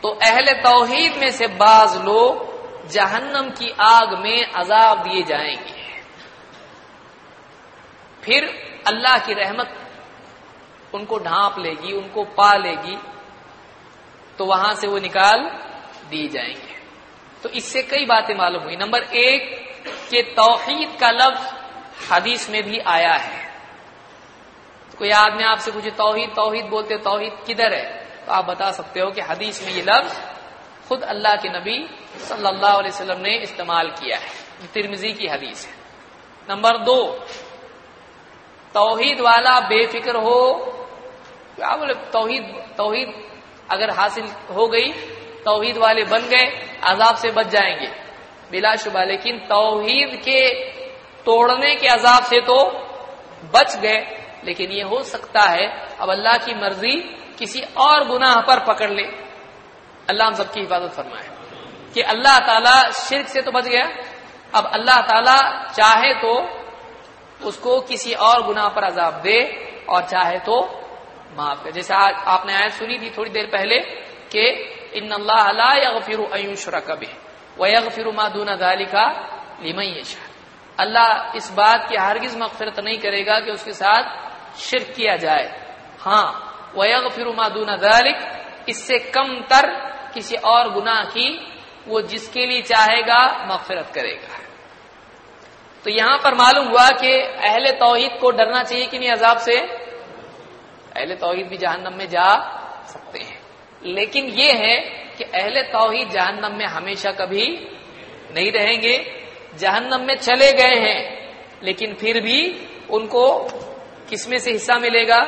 S1: تو اہل توحید میں سے بعض لوگ جہنم کی آگ میں عذاب دیے جائیں گے۔ پھر اللہ کی رحمت ان کو ڈھانپ لے گی، ان کو پا لے گی، تو وہاں سے وہ نکال دی جائیں گے۔ تو اس سے کئی باتیں معلوم ہوئی۔ نمبر ایک، کہ توحید کا لفظ حدیث میں بھی آیا ہے۔ کوئی آدمی آپ سے پوچھے، توحید توحید بولتے توحید کدھر ہے؟ تو آپ بتا سکتے ہو کہ حدیث میں یہ لفظ خود اللہ کے نبی صلی اللہ علیہ وسلم نے استعمال کیا ہے۔ ترمزی کی حدیث ہے۔ نمبر دو توحید والا بے فکر ہو، کیا بولے، توحید توحید اگر حاصل ہو گئی، توحید والے بن گئے، عذاب سے بچ جائیں گے۔ بلا شبہ، لیکن توحید کے توڑنے کے عذاب سے تو بچ گئے۔ لیکن یہ ہو سکتا ہے، اب اللہ کی مرضی کسی اور گناہ پر پکڑ لے۔ اللہ ہم سب کی حفاظت فرمائے۔ کہ اللہ تعالیٰ شرک سے تو بچ گیا۔ اب اللہ تعالیٰ چاہے تو اس کو کسی اور گناہ پر عذاب دے اور چاہے تو معاف کر۔ جیسے آج آپ نے آیت سنی تھی تھوڑی دیر پہلے کہ ان اللہ لا یغفر ان یشرک به ویغفر ما دون ذلك لمن یشاء۔ اللہ اس بات کی ہرگز مغفرت نہیں کرے گا کہ اس کے ساتھ شرک کیا جائے۔ ہاں ویغفر ما دون ذلك اس سے کم تر کسی اور گناہ کی وہ جس کے لیے چاہے گا مغفرت کرے گا۔ تو یہاں پر معلوم ہوا کہ اہل توحید کو ڈرنا چاہیے کہ نہیں عذاب سے؟ اہل توحید بھی جہنم میں جا سکتے ہیں۔ لیکن یہ ہے کہ اہل توحید جہنم میں ہمیشہ کبھی نہیں رہیں گے۔ جہنم میں چلے گئے ہیں، لیکن پھر بھی ان کو کس میں سے حصہ ملے گا؟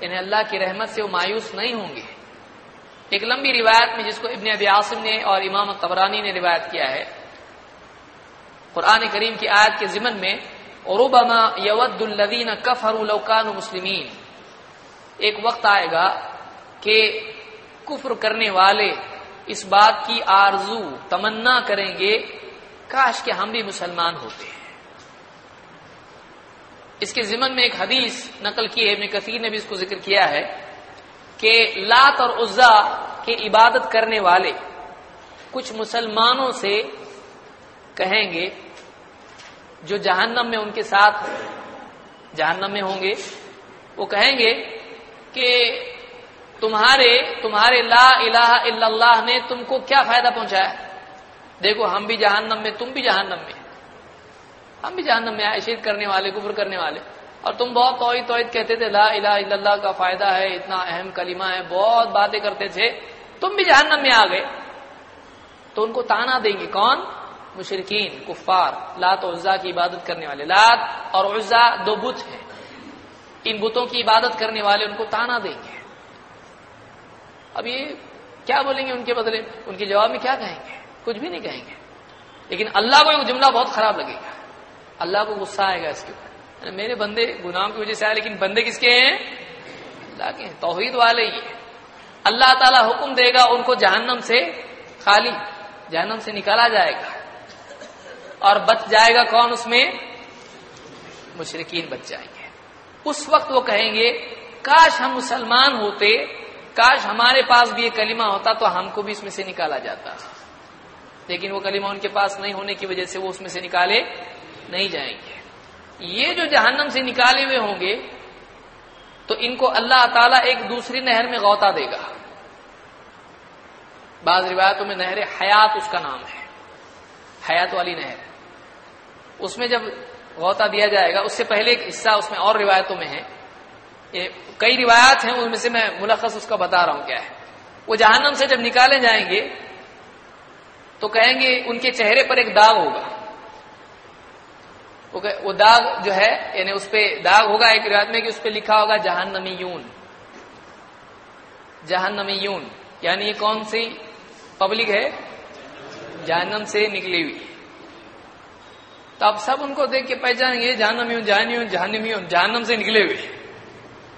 S1: انہیں اللہ کی رحمت سے وہ مایوس نہیں ہوں گے۔ ایک لمبی روایت میں جس کو ابن ابی عاصم نے اور امام قبرانی نے روایت کیا ہے۔ قرآن کریم کی آیت کے ضمن میں اروبما یود الدین کفر لوکان مسلمین. ایک وقت آئے گا کہ کفر کرنے والے اس بات کی آرزو، تمنا کریں گے، کاش کہ ہم بھی مسلمان ہوتے ہیں۔ اس کے ضمن میں ایک حدیث نقل کی ہے، ابن کثیر نے بھی اس کو ذکر کیا ہے کہ لات اور عزا کی عبادت کرنے والے کچھ مسلمانوں سے کہیں گے جو جہنم میں ان کے ساتھ جہنم میں ہوں گے، وہ کہیں گے کہ تمہارے تمہارے لا الہ الا اللہ نے تم کو کیا فائدہ پہنچایا؟ دیکھو، ہم بھی جہنم میں، تم بھی جہنم میں۔ ہم بھی جہنم میں شرک کرنے والے، کفر کرنے والے۔ اور تم بہت توحید توحید کہتے تھے، لا الہ الا اللہ کا فائدہ ہے، اتنا اہم کلمہ ہے، بہت باتیں کرتے تھے۔ تم بھی جہنم میں آ گئے۔ تو ان کو تانا دیں گے۔ کون؟ مشرقین کفار، لات و عزا کی عبادت کرنے والے، لات اور عزا دو بت ہیں۔ ان بتوں کی عبادت کرنے والے ان کو تانا دیں گے۔ اب یہ کیا بولیں گے ان کے بدلے؟ ان کے جواب میں کیا کہیں گے؟ کچھ بھی نہیں کہیں گے۔ لیکن اللہ کو یہ جملہ بہت خراب لگے گا۔ اللہ کو غصہ آئے گا اس کے اوپر۔ یعنی میرے بندے گناہوں کی وجہ سے آئے، لیکن بندے کس کے ہیں؟ اللہ کے ہیں، توحید والے ہی ہیں۔ اللہ تعالیٰ حکم دے گا ان کو جہنم سے خالی، جہنم سے نکالا جائے گا۔ اور بچ جائے گا کون اس میں؟ مشرقین بچ جائیں گے۔ اس وقت وہ کہیں گے، کاش ہم مسلمان ہوتے، کاش ہمارے پاس بھی یہ کلمہ ہوتا تو ہم کو بھی اس میں سے نکالا جاتا۔ لیکن وہ کلمہ ان کے پاس نہیں ہونے کی وجہ سے وہ اس میں سے نکالے نہیں جائیں گے۔ یہ جو جہنم سے نکالے ہوئے ہوں گے، تو ان کو اللہ تعالیٰ ایک دوسری نہر میں غوطہ دے گا۔ بعض روایتوں میں نہر حیات اس کا نام ہے۔ حیات والی نہر۔ اس میں جب غوطہ دیا جائے گا، اس سے پہلے ایک حصہ اس میں اور روایتوں میں ہے۔ یہ کئی روایات ہیں، ان میں سے میں ملخص اس کا بتا رہا ہوں کیا ہے۔ وہ جہنم سے جب نکالے جائیں گے، تو کہیں گے ان کے چہرے پر ایک داغ ہوگا۔ وہ داغ جو ہے یعنی اس پہ داغ ہوگا، ایک روایت میں کہ اس پہ لکھا ہوگا جہنمی یون جہنمی یون یعنی یہ کون سی پبلک ہے؟ جہنم سے نکلی ہوئی۔ تو اب سب ان کو دیکھ کے پہچانیں گے جہنم یون جہنم جہنم یون جہنم سے نکلے ہوئے۔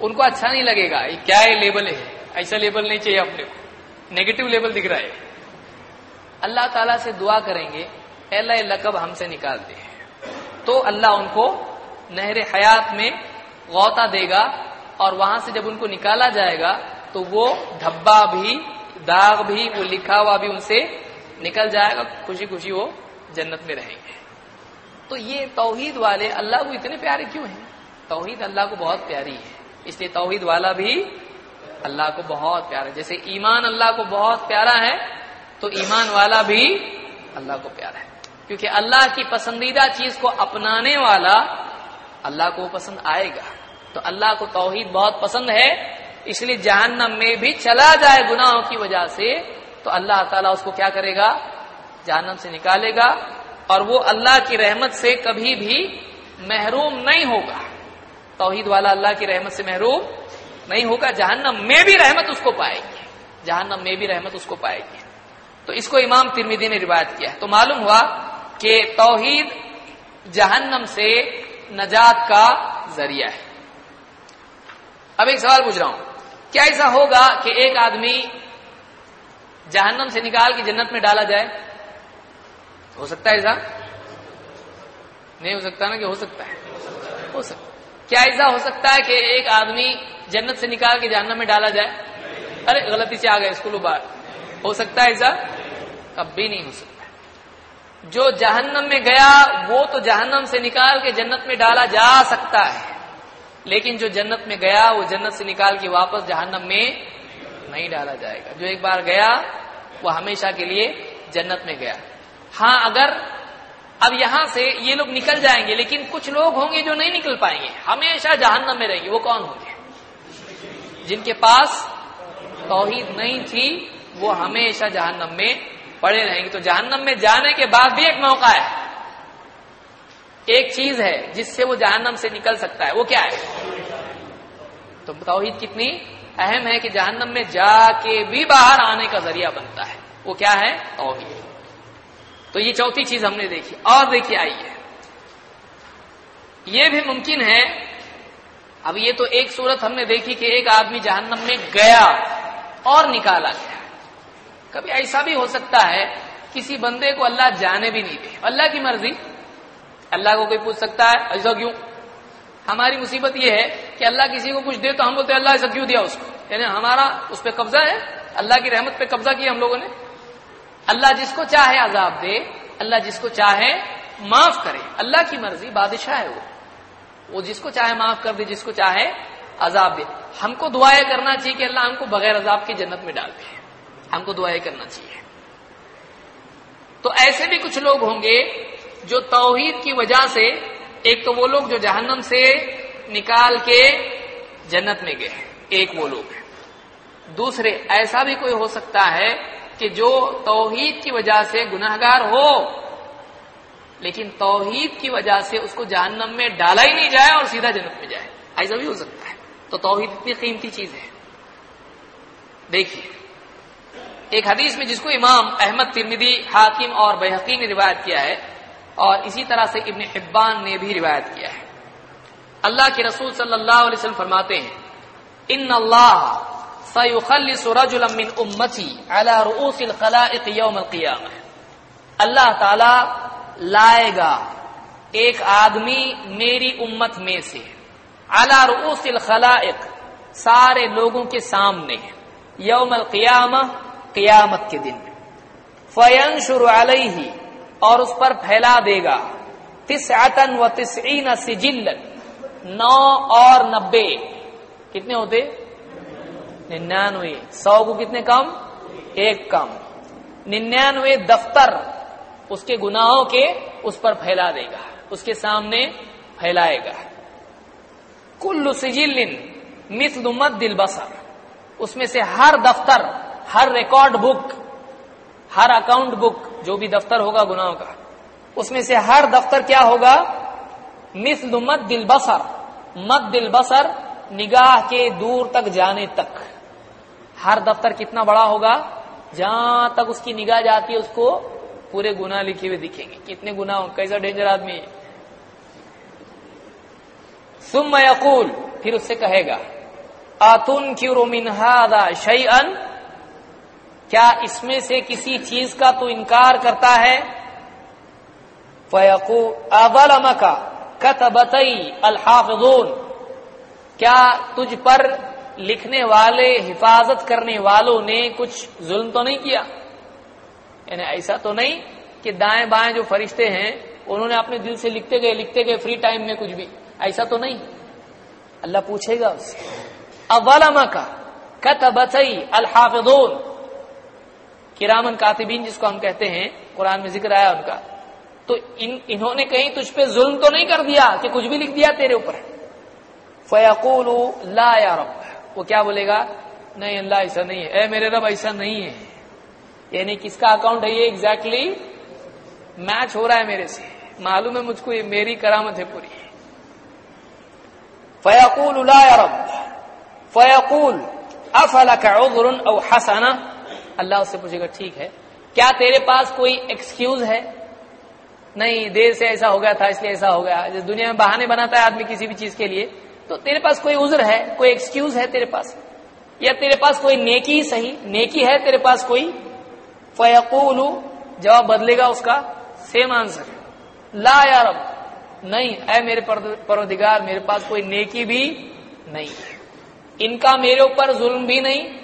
S1: ان کو اچھا نہیں لگے گا، یہ کیا یہ لیبل ہے؟ ایسا لیبل نہیں چاہیے اپنے کو۔ نیگیٹو لیبل دکھ رہا ہے۔ اللہ تعالیٰ سے دعا کریں گے اللہ لقب ہم سے نکالتے ہیں تو اللہ ان کو نہر حیات میں غوطہ دے گا اور وہاں سے جب ان کو نکالا جائے گا، تو وہ دھبا بھی، داغ بھی، وہ لکھا ہوا بھی ان سے نکل جائے گا۔ خوشی خوشی وہ جنت میں رہیں گے۔ تو یہ توحید والے اللہ کو اتنے پیارے کیوں ہیں؟ توحید اللہ کو بہت پیاری ہے۔ اس لیے توحید والا بھی اللہ کو بہت پیارا جیسے ایمان اللہ کو بہت پیارا ہے، تو ایمان والا بھی اللہ کو پیارا ہے۔ کیونکہ اللہ کی پسندیدہ چیز کو اپنانے والا اللہ کو پسند آئے گا۔ تو اللہ کو توحید بہت پسند ہے، اس لیے جہنم میں بھی چلا جائے گناہوں کی وجہ سے تو اللہ تعالیٰ اس کو کیا کرے گا؟ جہنم سے نکالے گا۔ اور وہ اللہ کی رحمت سے کبھی بھی محروم نہیں ہوگا۔ توحید والا اللہ کی رحمت سے محروم نہیں ہوگا۔ جہنم میں بھی رحمت اس کو پائے گی۔ جہنم میں بھی رحمت اس کو پائے گی۔ تو اس کو امام ترمیدی نے روایت کیا ہے۔ تو معلوم ہوا کہ توحید جہنم سے نجات کا ذریعہ ہے۔ اب ایک سوال پوچھ رہا ہوں۔ کیا ایسا ہوگا کہ ایک آدمی جہنم سے نکال کے جنت میں ڈالا جائے؟ ہو سکتا ہے ایسا نہیں ہو سکتا نا کہ ہو سکتا ہے۔ ہو سکتا۔ کیا ایسا ہو سکتا ہے کہ ایک آدمی جنت سے نکال کے جہنم میں ڈالا جائے؟ ارے، غلطی سے آ گئے اسکول باہر۔ ہو سکتا ہے ایسا کب بھی نہیں ہو سکتا۔ جو جہنم میں گیا، وہ تو جہنم سے نکال کے جنت میں ڈالا جا سکتا ہے۔ لیکن جو جنت میں گیا، وہ جنت سے نکال کے واپس جہنم میں نہیں ڈالا جائے گا۔ جو ایک بار گیا، وہ ہمیشہ کے لیے جنت میں گیا۔ ہاں اگر اب یہاں سے یہ لوگ نکل جائیں گے، لیکن کچھ لوگ ہوں گے جو نہیں نکل پائیں گے۔ ہمیشہ جہنم میں رہیں گے۔ وہ کون ہوں گے؟ جن کے پاس توحید نہیں تھی، وہ ہمیشہ جہنم میں پڑے رہیں گے۔ تو جہنم میں جانے کے بعد بھی ایک موقع ہے۔ ایک چیز ہے جس سے وہ جہنم سے نکل سکتا ہے، وہ کیا ہے؟ تو توحید کتنی اہم ہے کہ جہنم میں جا کے بھی باہر آنے کا ذریعہ بنتا ہے۔ وہ کیا ہے؟ توحید۔ تو یہ چوتھی چیز ہم نے دیکھی۔ اور دیکھیے آئیے۔ یہ بھی ممکن ہے۔ اب یہ تو ایک صورت ہم نے دیکھی کہ ایک آدمی جہنم میں گیا اور نکالا گیا۔ کبھی ایسا بھی ہو سکتا ہے کسی بندے کو اللہ جانے بھی نہیں دے۔ اللہ کی مرضی۔ اللہ کو کوئی پوچھ سکتا ہے، ایسا کیوں؟ ہماری مصیبت یہ ہے کہ اللہ کسی کو کچھ دے تو ہم بولتے اللہ ایسا کیوں دیا اس کو؟ یعنی ہمارا اس پہ قبضہ ہے، اللہ کی رحمت پہ قبضہ کیا ہم لوگوں نے؟ اللہ جس کو چاہے عذاب دے، اللہ جس کو چاہے معاف کرے۔ اللہ کی مرضی بادشاہ ہے وہ۔ وہ جس کو چاہے معاف کر دے، جس کو چاہے عذاب دے۔ ہم کو دعائیں کرنا چاہیے کہ اللہ ہم کو بغیر عذاب کی جنت میں ڈال دے۔ ہم کو دعائیں کرنا چاہیے۔ تو ایسے بھی کچھ لوگ ہوں گے جو توحید کی وجہ سے، ایک تو وہ لوگ جو جہنم سے نکال کے جنت میں گئے۔ ایک وہ لوگ ہیں۔ دوسرے، ایسا بھی کوئی ہو سکتا ہے کہ جو توحید کی وجہ سے گناہ گار ہو، لیکن توحید کی وجہ سے اس کو جہنم میں ڈالا ہی نہیں جائے اور سیدھا جنت میں جائے۔ ایسا بھی ہو سکتا ہے۔ تو توحید اتنی قیمتی چیز ہے۔ دیکھیے، ایک حدیث میں جس کو امام احمد ترمدی حاکم اور بحقی نے روایت کیا ہے، اور اسی طرح سے ابن حبان نے بھی روایت کیا ہے۔ اللہ کے رسول صلی اللہ علیہ وسلم فرماتے ہیں، ان اللہ سيخلص رجلا من امتي على رؤوس الخلائق يوم القيامه اللہ تعالی لائے گا ایک آدمی میری امت میں سے اعلی رؤوس الخلائق سارے لوگوں کے سامنے یوم القیامہ، قیامت کے دن۔ فین شروع علیہ اور اس پر پھیلا دے گا۔ تس و تسعین نو اور نبے۔ کتنے ہوتے؟ ننانوے، سو کو کتنے کم؟ ایک کم۔ ننانوے دفتر اس کے گناہوں کے اس پر پھیلا دے گا، اس کے سامنے پھیلائے گا۔ کل سجل مثل مد دل بسر اس میں سے ہر دفتر، ہر ریکارڈ بک، ہر اکاؤنٹ بک، جو بھی دفتر ہوگا گناہوں کا، اس میں سے ہر دفتر کیا ہوگا؟ مثل مد دل بسر مد دل بسر نگاہ کے دور تک، جانے تک۔ ہر دفتر کتنا بڑا ہوگا؟ جہاں تک اس کی نگاہ جاتی ہے، اس کو پورے گنا لکھے ہوئے دکھیں گے۔ کتنے گنا کیسا ڈینجر آدمی ہے۔ سم یقول، پھر اس سے کہے گا آتن کی رومنہادا شعی کیا اس میں سے کسی چیز کا تو انکار کرتا ہے؟ فیقو ابل کا کت الحافظون، کیا تجھ پر لکھنے والے، حفاظت کرنے والوں نے کچھ ظلم تو نہیں کیا؟ یعنی ایسا تو نہیں کہ دائیں بائیں جو فرشتے ہیں، انہوں نے اپنے دل سے لکھتے گئے لکھتے گئے فری ٹائم میں کچھ بھی۔ ایسا تو نہیں۔ اللہ پوچھے گا اس اولما کا، کتبتئی الحافظون۔ کرامن کاتبین جس کو ہم کہتے ہیں، قرآن میں ذکر آیا ان کا۔ تو ان، انہوں نے کہیں تجھ پہ ظلم تو نہیں کر دیا کہ کچھ بھی لکھ دیا تیرے اوپر؟ فیقول لا یا رب۔ وہ کیا بولے گا؟ نہیں اللہ، ایسا نہیں ہے۔ اے میرے رب، ایسا نہیں ہے۔ یعنی کس کا اکاؤنٹ ہے یہ ایگزیکٹلی میچ ہو رہا ہے میرے سے۔ معلوم ہے مجھ کو یہ میری کرامت ہے پوری۔ فیقول لا یا رب۔ فیقول، افلک عذر او حسنہ اللہ اس سے پوچھے گا، ٹھیک ہے۔ کیا تیرے پاس کوئی ایکسکیوز ہے؟ نہیں، دیر سے ایسا ہو گیا تھا، اس لیے ایسا ہو گیا۔ جس دنیا میں بہانے بناتا ہے آدمی کسی بھی چیز کے لیے تو تیرے پاس کوئی عذر ہے؟ کوئی ایکسکیوز ہے تیرے پاس؟ یا تیرے پاس کوئی نیکی صحیح؟ نیکی ہے تیرے پاس کوئی؟ فیقول جواب بدلے گا اس کا سیم آنسر لا یا رب، نہیں، اے میرے پروردگار، میرے پاس کوئی نیکی بھی نہیں۔ ان کا میرے اوپر ظلم بھی نہیں،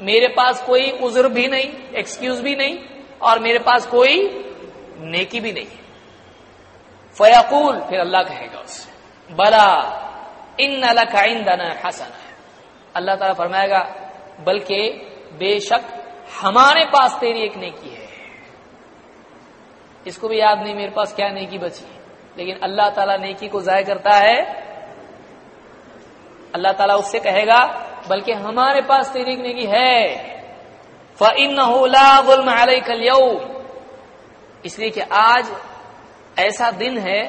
S1: میرے پاس کوئی عذر بھی نہیں ایکسکیوز بھی نہیں، اور میرے پاس کوئی نیکی بھی نہیں۔ فیقول، پھر اللہ کہے گا اس بلا۔ ان کا دنا حسن اللہ تعالیٰ فرمائے گا، بلکہ بے شک ہمارے پاس تیری ایک نیکی ہے. اس کو بھی یاد نہیں، میرے پاس کیا نیکی بچی لیکن اللہ تعالیٰ نیکی کو ضائع کرتا ہے۔ اللہ تعالیٰ اس سے کہے گا، بلکہ ہمارے پاس تیری ایک نیکی ہے۔ ظلم علیہ اس لیے کہ آج ایسا دن ہے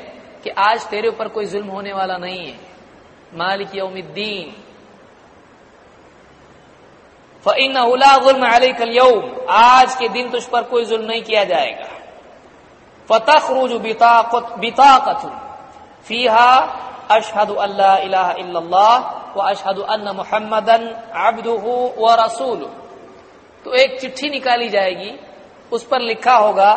S1: کہ آج تیرے اوپر کوئی ظلم ہونے والا نہیں ہے۔ مالک یوم الدین۔ فعن ظلم علیہ کل آج کے دن تجھ پر کوئی ظلم نہیں کیا جائے گا۔ فتح روج بتا فیحا اشحد اللہ الہ الا اللہ و اشحد ان محمد ابد تو ایک چٹھی نکالی جائے گی۔ اس پر لکھا ہوگا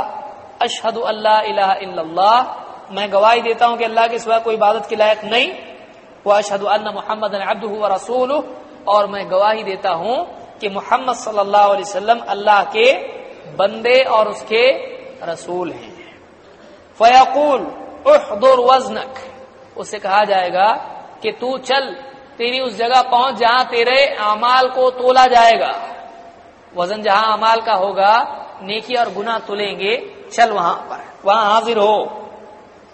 S1: اشحد اللہ الہ الا اللہ میں گواہی دیتا ہوں کہ اللہ کے سوا کوئی عبادت کے لائق نہیں۔ وہ اشحد ان محمد ابد و رسول اور میں گواہی دیتا ہوں کہ محمد صلی اللہ علیہ وسلم اللہ کے بندے اور اس کے رسول ہیں۔ فیقول، احضر وزنک۔ اس سے کہا جائے گا کہ تو چل، تیری اس جگہ پہنچ جہاں تیرے امال کو تولا جائے گا۔ وزن جہاں امال کا ہوگا، نیکی اور گنا تلیں گے۔ چل وہاں پر، وہاں حاضر ہو۔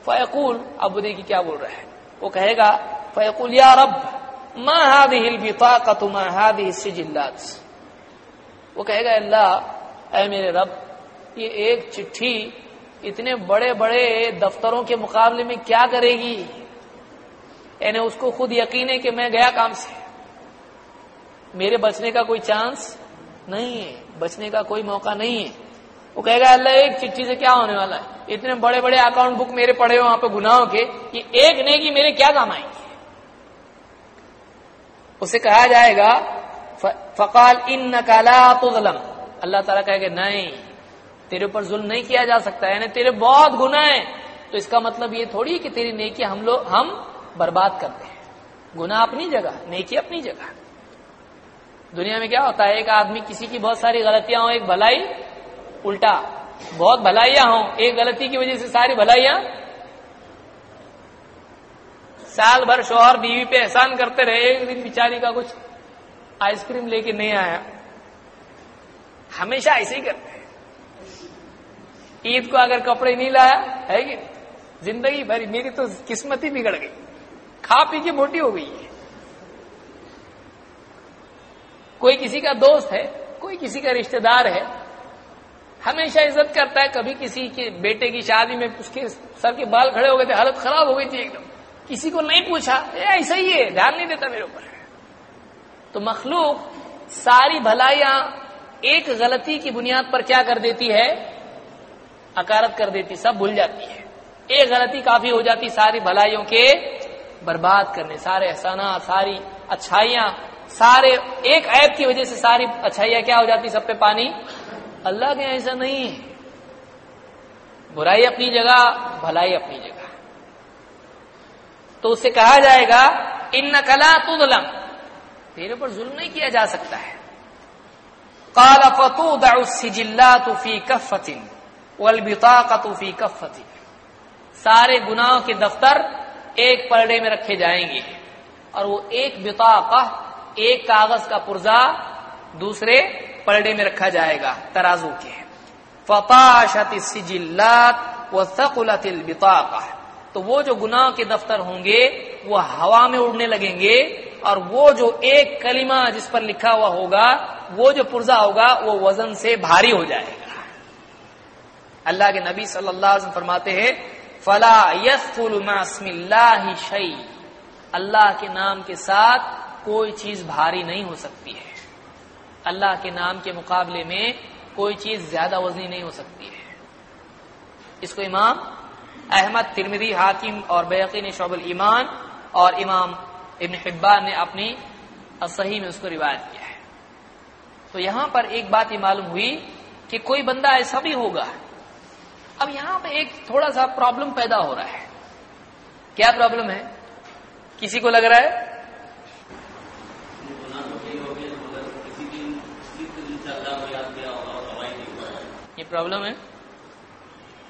S1: فیقول ابو دیکھی کیا بول رہا ہے۔ وہ کہے گا فیقول یا رب، ما هذه البطاقه ما هذه السجلات وہ کہے گا، اللہ، اے میرے رب، یہ ایک چٹھی اتنے بڑے بڑے دفتروں کے مقابلے میں کیا کرے گی؟ یعنی اس کو خود یقین ہے کہ میں گیا کام سے۔ میرے بچنے کا کوئی چانس نہیں ہے، بچنے کا کوئی موقع نہیں ہے۔ وہ کہے گا، اللہ، ایک چٹھی سے کیا ہونے والا ہے؟ اتنے بڑے بڑے اکاؤنٹ بک میرے پڑے وہاں پہ گناہوں کے کہ ایک نیکی میرے کیا کام آئیں گے اسے کہا جائے گا فقال ان نقالا اللہ تعالیٰ کہے گا نہیں، تیرے اوپر ظلم نہیں کیا جا سکتا یعنی تیرے بہت گنا ہے تو اس کا مطلب یہ تھوڑی کہ تیری نیکی ہم لوگ، ہم برباد کرتے ہیں۔ گنا اپنی جگہ، نیکی اپنی جگہ۔ دنیا میں کیا ہوتا ہے، ایک آدمی کسی کی بہت ساری غلطیاں ہوں، ایک بھلائی، الٹا، بہت بھلائیاں ہوں، ایک غلطی کی وجہ سے ساری بھلائیاں سال بھر شوہر بیوی پہ احسان کرتے رہے، ایک دن بیچاری کا کچھ آئس کریم لے کے نہیں آیا۔ ہمیشہ ایسے ہی کرتے ہیں۔ عید کو اگر کپڑے نہیں لایا، ہے کہ زندگی بھری میری تو قسمت ہی بگڑ گئی۔ کھا پی کے موٹی ہو گئی ہے۔ کوئی کسی کا دوست ہے، کوئی کسی کا رشتہ دار ہے، ہمیشہ عزت کرتا ہے۔ کبھی کسی کے بیٹے کی شادی میں اس کے سر کے بال کھڑے ہو گئے تھے، حالت خراب ہو گئی تھی ایک دم۔ کسی کو نہیں پوچھا ایسا ہی ہے دھیان نہیں دیتا میرے اوپر۔ تو مخلوق ساری بھلائیاں ایک غلطی کی بنیاد پر کیا کر دیتی ہے؟ اکارت کر دیتی، سب بھول جاتی ہے۔ ایک غلطی کافی ہو جاتی ساری بھلائیوں کے برباد کرنے، سارے احسانات، ساری اچھائیاں، سارے، ایک ایپ کی وجہ سے ساری اچھائیاں کیا ہو جاتی سب پہ پانی؟ اللہ کے ایسا نہیں ہے۔ برائی اپنی جگہ، بھلائی اپنی جگہ۔ تو اسے کہا جائے گا ان نقلا تلم تیرے پر ظلم نہیں کیا جا سکتا ہے۔ کالا فتو دجلا توفی کفتن البتا کا توفی کفتن سارے گناہوں کے دفتر ایک پرڑے میں رکھے جائیں گے اور وہ ایک بتا ایک کاغذ کا پرزا دوسرے پلڑے میں رکھا جائے گا، ترازو کے۔ فپاشت سجلات و سقلت البطاقہ۔ تو وہ جو گناہ کے دفتر ہوں گے، وہ ہوا میں اڑنے لگیں گے، اور وہ جو ایک کلمہ جس پر لکھا ہوا ہوگا، وہ جو پرزا ہوگا، وہ وزن سے بھاری ہو جائے گا۔ اللہ کے نبی صلی اللہ علیہ وسلم فرماتے ہیں، فلا یس اللہ شعی اللہ کے نام کے ساتھ کوئی چیز بھاری نہیں ہو سکتی ہے۔ اللہ کے نام کے مقابلے میں کوئی چیز زیادہ وزنی نہیں ہو سکتی ہے۔ اس کو امام احمد ترمدی حاکم اور بیقین شعب الایمان اور امام ابن حبان نے اپنی صحیح میں اس کو روایت کیا ہے۔ تو یہاں پر ایک بات یہ معلوم ہوئی کہ کوئی بندہ ایسا بھی ہوگا۔ اب یہاں پہ ایک تھوڑا سا پرابلم پیدا ہو رہا ہے۔ کیا پرابلم ہے؟ کسی کو لگ رہا ہے؟ یہ پرابلم ہے۔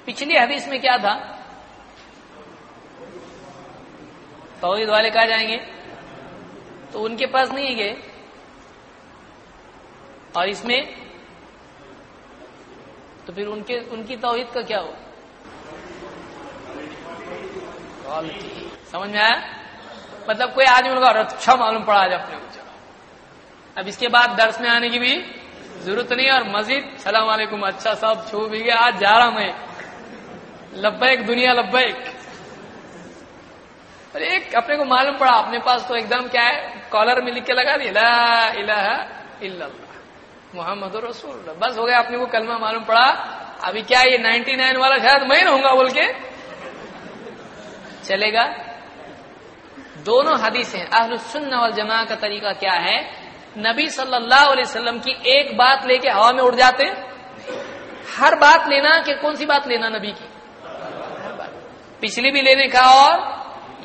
S1: پچھلی حدیث میں کیا تھا؟ توحید والے کہا جائیں گے؟ تو ان کے پاس نہیں گئے اور اس میں تو پھر ان کے، ان کی توحید کا کیا ہو؟ سمجھ میں آیا؟ مطلب کوئی آدمی ان کا اچھا معلوم پڑا آج اپنے کو۔ اب اس کے بعد درس میں آنے کی بھی ضرورت نہیں، اور مزید السلام علیکم اچھا صاحب چھو بھی گیا، آج جا رہا میں۔ لبیک، دنیا لبیک۔ ایک اپنے کو معلوم پڑا، اپنے پاس تو ایک دم کیا ہے کالر میں لکھ کے لگا دیا لا الہ الا اللہ، محمد رسول اللہ۔ بس ہو گیا، اپنے کو کلمہ معلوم پڑا۔ ابھی کیا یہ نائنٹی نائن والا شاید میں رہوں گا بول کے۔ چلے گا۔ دونوں حدیثیں، اہل السنہ والجماع کا طریقہ کیا ہے؟ نبی صلی اللہ علیہ وسلم کی ایک بات لے کے ہوا میں اڑ جاتے ہر بات لینا کہ کون سی بات لینا نبی کی؟ ہر بات۔ پچھلی بھی لینے کا اور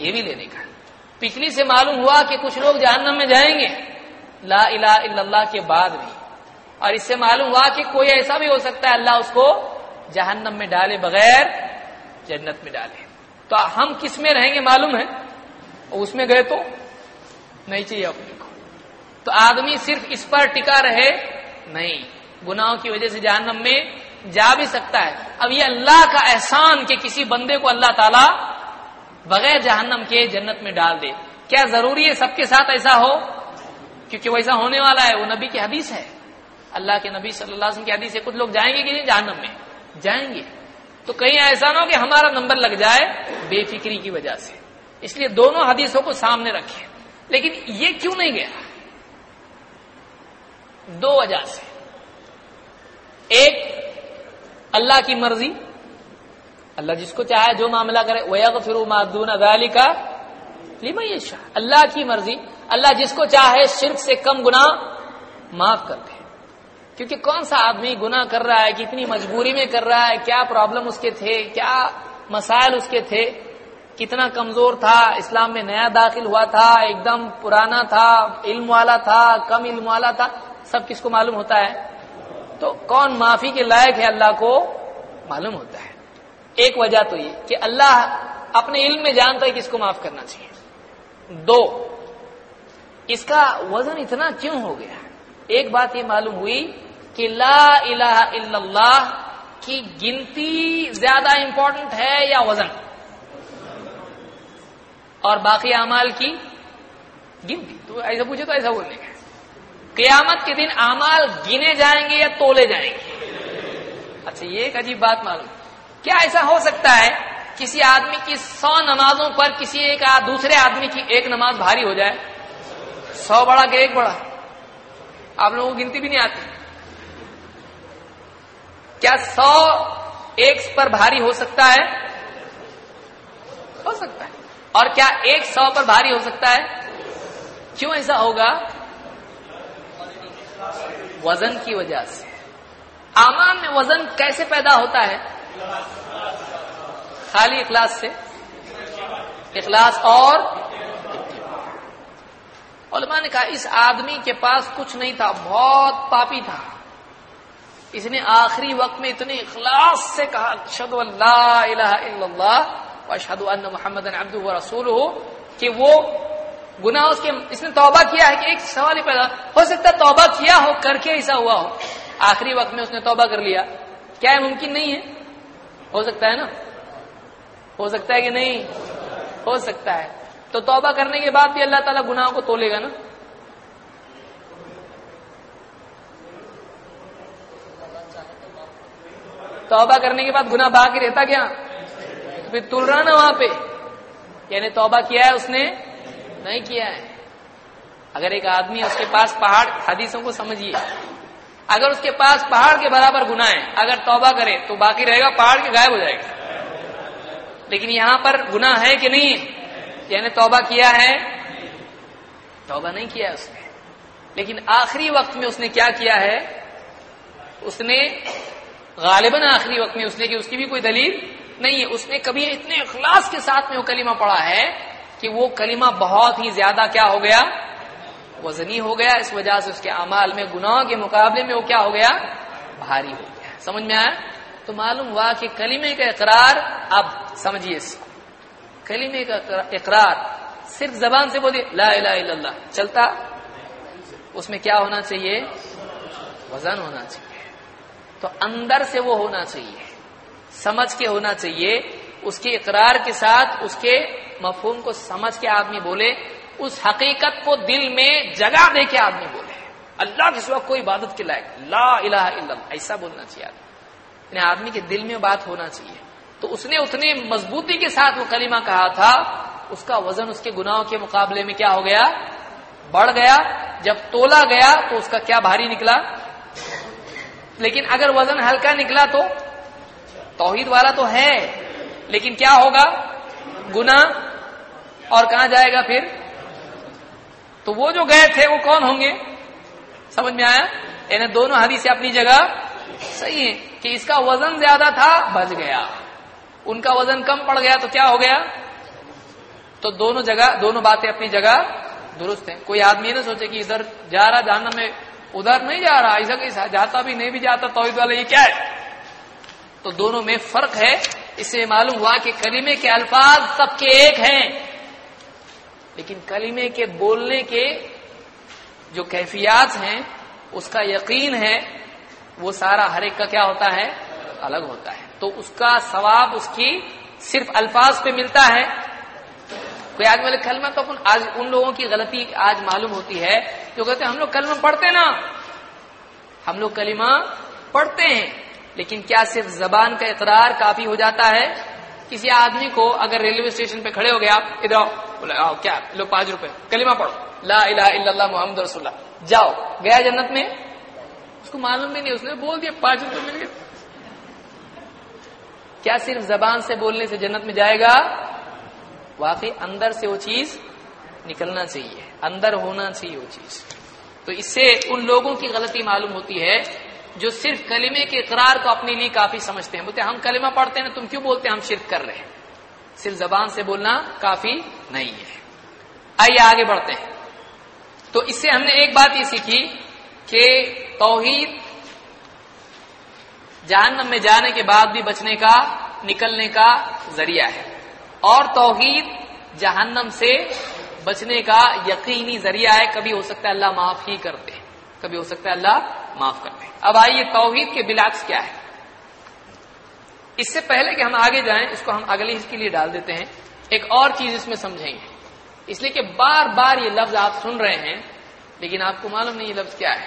S1: یہ بھی لینے کا پچھلی سے معلوم ہوا کہ کچھ لوگ جہنم میں جائیں گے۔ لا الہ الا اللہ کے بعد بھی۔ اور اس سے معلوم ہوا کہ کوئی ایسا بھی ہو سکتا ہے اللہ اس کو جہنم میں ڈالے بغیر جنت میں ڈالے۔ تو ہم کس میں رہیں گے معلوم ہے؟ اس میں گئے تو نہیں چاہیے اپنے کو۔ تو آدمی صرف اس پر ٹکا رہے نہیں۔ گناہوں کی وجہ سے جہنم میں جا بھی سکتا ہے۔ اب یہ اللہ کا احسان کہ کسی بندے کو اللہ تعالی بغیر جہنم کے جنت میں ڈال دے۔ کیا ضروری ہے سب کے ساتھ ایسا ہو؟ کیونکہ ویسا ہونے والا ہے، وہ نبی کی حدیث ہے۔ اللہ کے نبی صلی اللہ علیہ وسلم کی حدیث سے کچھ لوگ جائیں گے کہ نہیں؟ جہنم میں۔ جائیں گے۔ تو کہیں ایسا نہ ہو کہ ہمارا نمبر لگ جائے بے فکری کی وجہ سے۔ اس لیے دونوں حدیثوں کو سامنے رکھے لیکن یہ کیوں نہیں گیا؟ دو وجہ سے۔ ایک، اللہ کی مرضی۔ اللہ جس کو چاہے جو معاملہ کرے وہ پھر معدون ادالی کا اللہ کی مرضی، اللہ جس کو چاہے شرک سے کم گنا معاف کر دے۔ کیونکہ کون سا آدمی گنا کر رہا ہے، کتنی مجبوری میں کر رہا ہے، کیا پرابلم اس کے تھے، کیا مسائل اس کے تھے۔ کتنا کمزور تھا، اسلام میں نیا داخل ہوا تھا، ایک دم پرانا تھا، علم والا تھا، کم علم والا تھا، سب کس کو معلوم ہوتا ہے۔ تو کون معافی کے لائق ہے اللہ کو؟ معلوم ہوتا ہے۔ ایک وجہ تو یہ کہ اللہ اپنے علم میں جانتا ہے کس کو معاف کرنا چاہیے۔ دو، اس کا وزن اتنا کیوں ہو گیا؟ ایک بات یہ معلوم ہوئی کہ لا الہ الا اللہ کی گنتی زیادہ امپورٹنٹ ہے یا وزن؟ اور باقی اعمال کی گنتی۔ تو ایسا پوچھے تو ایسا بولنے کا قیامت کے دن اعمال گنے جائیں گے یا تولے جائیں گے؟ اچھا یہ ایک عجیب بات معلوم۔ کیا ایسا ہو سکتا ہے کسی آدمی کی سو نمازوں پر کسی ایک دوسرے آدمی کی ایک نماز بھاری ہو جائے؟ سو بڑا کہ ایک بڑا؟ آپ لوگوں کو گنتی بھی نہیں آتی؟ کیا سو ایک پر بھاری ہو سکتا ہے؟ ہو سکتا ہے۔ اور کیا ایک سو پر بھاری ہو سکتا ہے؟ کیوں ایسا ہوگا؟ وزن کی وجہ سے۔ آمان میں وزن کیسے پیدا ہوتا ہے؟ خالی اخلاص سے اخلاص اور علماء نے کہا اس آدمی کے پاس کچھ نہیں تھا، بہت پاپی تھا۔ اس نے آخری وقت میں اتنے اخلاص سے کہا شد اللہ الہ الا اللہ اشد ان محمد ابد و رسول ہو کہ وہ گنا اس کے، اس نے توبہ کیا ہے کہ ایک سوال ہی پیدا، ہو سکتا ہے توبہ کیا ہو، کر کے ایسا ہوا ہو۔ آخری وقت میں اس نے توبہ کر لیا۔ کیا ممکن نہیں ہے؟ ہو سکتا ہے نا؟ ہو سکتا ہے کہ نہیں؟ ہو سکتا ہے۔ تو توبہ کرنے کے بعد بھی اللہ تعالیٰ گناہوں کو تولے گا نا؟ توبہ کرنے کے بعد گنا باقی رہتا کیا؟ پھر تل رہا نا وہاں پہ۔ یعنی توبہ کیا ہے اس نے؟ نہیں کیا ہے۔ اگر ایک آدمی اس کے پاس پہاڑ، حدیثوں کو سمجھیے۔ اگر اس کے پاس پہاڑ کے برابر گنا ہے اگر توبہ کرے تو باقی رہے گا، پہاڑ کے غائب ہو جائے گا۔ لیکن یہاں پر گنا ہے کہ نہیں؟ یعنی توبہ کیا ہے؟ توبہ نہیں کیا اس نے۔ لیکن آخری وقت میں اس نے کیا کیا ہے؟ اس نے غالباً آخری وقت میں اس نے کہ اس کی بھی کوئی دلیل نہیں ہے۔ اس نے کبھی اتنے اخلاص کے ساتھ میں وہ کلمہ پڑھا ہے کہ وہ کلمہ بہت ہی زیادہ کیا ہو گیا؟ وزنی ہو گیا، اس وجہ سے اس کے اعمال میں گناہ کے مقابلے میں وہ کیا ہو گیا؟ بھاری ہو گیا۔ سمجھ میں آیا؟ تو معلوم ہوا کہ کلمے کا اقرار، اب سمجھیے اس کو۔ کلمے کا اقرار صرف زبان سے بولے، لا الہ الا اللہ، چلتا؟ اس میں کیا ہونا چاہیے؟ وزن ہونا چاہیے۔ تو اندر سے وہ ہونا چاہیے۔ سمجھ کے ہونا چاہیے۔ اس کے اقرار کے ساتھ، اس کے مفہوم کو سمجھ کے آدمی بولے۔ اس حقیقت کو دل میں جگہ دے کے آدمی بولے اللہ کے سوا کوئی عبادت کے لائق لا الہ الا اللہ۔ ایسا بولنا چاہیے آدمی۔ یعنی آدمی کے دل میں بات ہونا چاہیے۔ تو اس نے اتنے مضبوطی کے ساتھ وہ کلمہ کہا تھا، اس کا وزن، اس کے گناہوں کے مقابلے میں کیا ہو گیا؟ بڑھ گیا۔ جب تولا گیا تو اس کا کیا بھاری نکلا؟ لیکن اگر وزن ہلکا نکلا تو؟ توحید والا تو ہے۔ لیکن کیا ہوگا؟ گنا اور کہاں جائے گا پھر؟ تو وہ جو گئے تھے وہ کون ہوں گے؟ سمجھ میں آیا؟ یعنی دونوں حدیث اپنی جگہ صحیح ہے کہ اس کا وزن زیادہ تھا، بچ گیا۔ ان کا وزن کم پڑ گیا تو کیا ہو گیا؟ تو دونوں جگہ، دونوں باتیں اپنی جگہ درست ہیں۔ کوئی آدمی نہ سوچے کہ ادھر جا رہا جانا میں ادھر نہیں جا رہا، ایسا کیسا جاتا بھی نہیں بھی جاتا تو والا یہ کیا ہے؟ تو دونوں میں فرق ہے۔ اس سے معلوم ہوا کہ کلیمے کے الفاظ سب کے ایک ہیں۔ لیکن کلیمے کے بولنے کے جو کیفیات ہیں، اس کا یقین ہے، وہ سارا ہر ایک کا کیا ہوتا ہے؟ الگ ہوتا ہے۔ تو اس کا ثواب اس کی صرف الفاظ پہ ملتا ہے۔ کوئی آدمی والے کلمہ تو آج ان لوگوں کی غلطی آج معلوم ہوتی ہے۔ جو کہتے ہیں، ہم لوگ کلمہ پڑھتے نا۔ ہم لوگ کلمہ پڑھتے ہیں، لیکن کیا صرف زبان کا اقرار کافی ہو جاتا ہے؟ کسی آدمی کو اگر ریلوے اسٹیشن پہ کھڑے ہو گئے آپ، ادھر آؤ، بولے، آؤ، کیا؟ لو پانچ روپے، کلمہ پڑھو۔ لا الہ الا اللہ محمد رسول اللہ۔ جاؤ، گیا جنت میں؟ اس کو معلوم بھی نہیں، اس نے بول دیا، پانچ روپے مل گئے کیا صرف زبان سے بولنے سے جنت میں جائے گا؟ واقعی اندر سے وہ چیز نکلنا چاہیے، اندر ہونا چاہیے وہ چیز۔ تو اس سے ان لوگوں کی غلطی معلوم ہوتی ہے جو صرف کلمے کے اقرار کو اپنے لیے کافی سمجھتے ہیں، بولتے ہیں، ہم کلمہ پڑھتے ہیں تم کیوں بولتے ہیں؟ ہم شرک کر رہے ہیں۔ صرف زبان سے بولنا کافی نہیں ہے۔ آئیے آگے بڑھتے ہیں۔ تو اس سے ہم نے ایک بات یہ سیکھی کہ توحید جہنم میں جانے کے بعد بھی بچنے کا، نکلنے کا ذریعہ ہے۔ اور توحید جہنم سے بچنے کا یقینی ذریعہ ہے، کبھی ہو سکتا ہے اللہ معاف ہی کرتے کبھی ہو سکتا ہے اللہ معاف کرتے اب آئیے توحید کے بلاکس کیا ہے اس سے پہلے کہ ہم آگے جائیں، اس کو ہم اگلے اس کے لیے ڈال دیتے ہیں۔ ایک اور چیز اس میں سمجھیں گے اس لیے کہ بار بار یہ لفظ آپ سن رہے ہیں، لیکن آپ کو معلوم نہیں یہ لفظ کیا ہے۔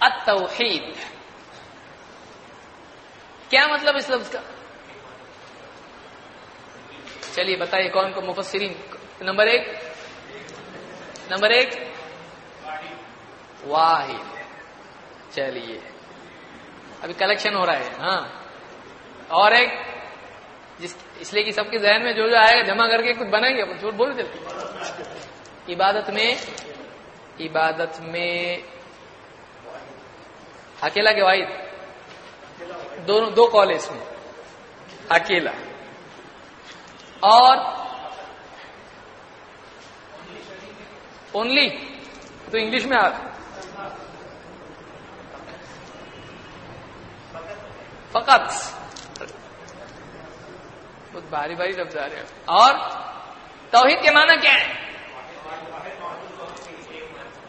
S1: التوحید۔ کیا مطلب اس لفظ کا؟ چلیے بتائیے کون کو مفسرین نمبر ایک؟ نمبر ایک؟ واحد۔ چلیے۔ ابھی کلیکشن ہو رہا ہے۔ ہاں۔ اور ایک جس اس لیے کہ سب کے ذہن میں جو جو آئے گا، جمع کر کے کچھ بنائیں گے جھوٹ بول دیتے عبادت میں عبادت میں اکیلا کے واحد؟ دونوں، دو کالج میں۔ اکیلا۔ اور اونلی تو انگلش میں آ فقط۔ بہت بھاری بھاری لفظ آ رہے ہیں۔ اور توحید کے معنی کیا ہے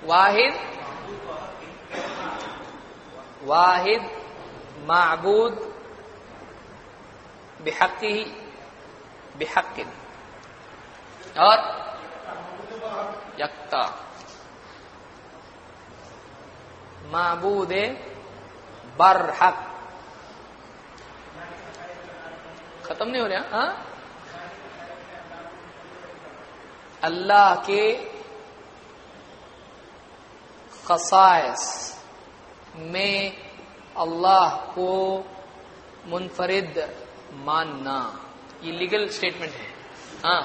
S1: واحد واحد، معبود بحقی بحق. اور یکتا. معبود برحق. ختم نہیں ہو رہا؟ ہاں؟ اللہ کے خصائص میں اللہ کو منفرد ماننا. یہ لیگل اسٹیٹمنٹ ہے۔ ہاں۔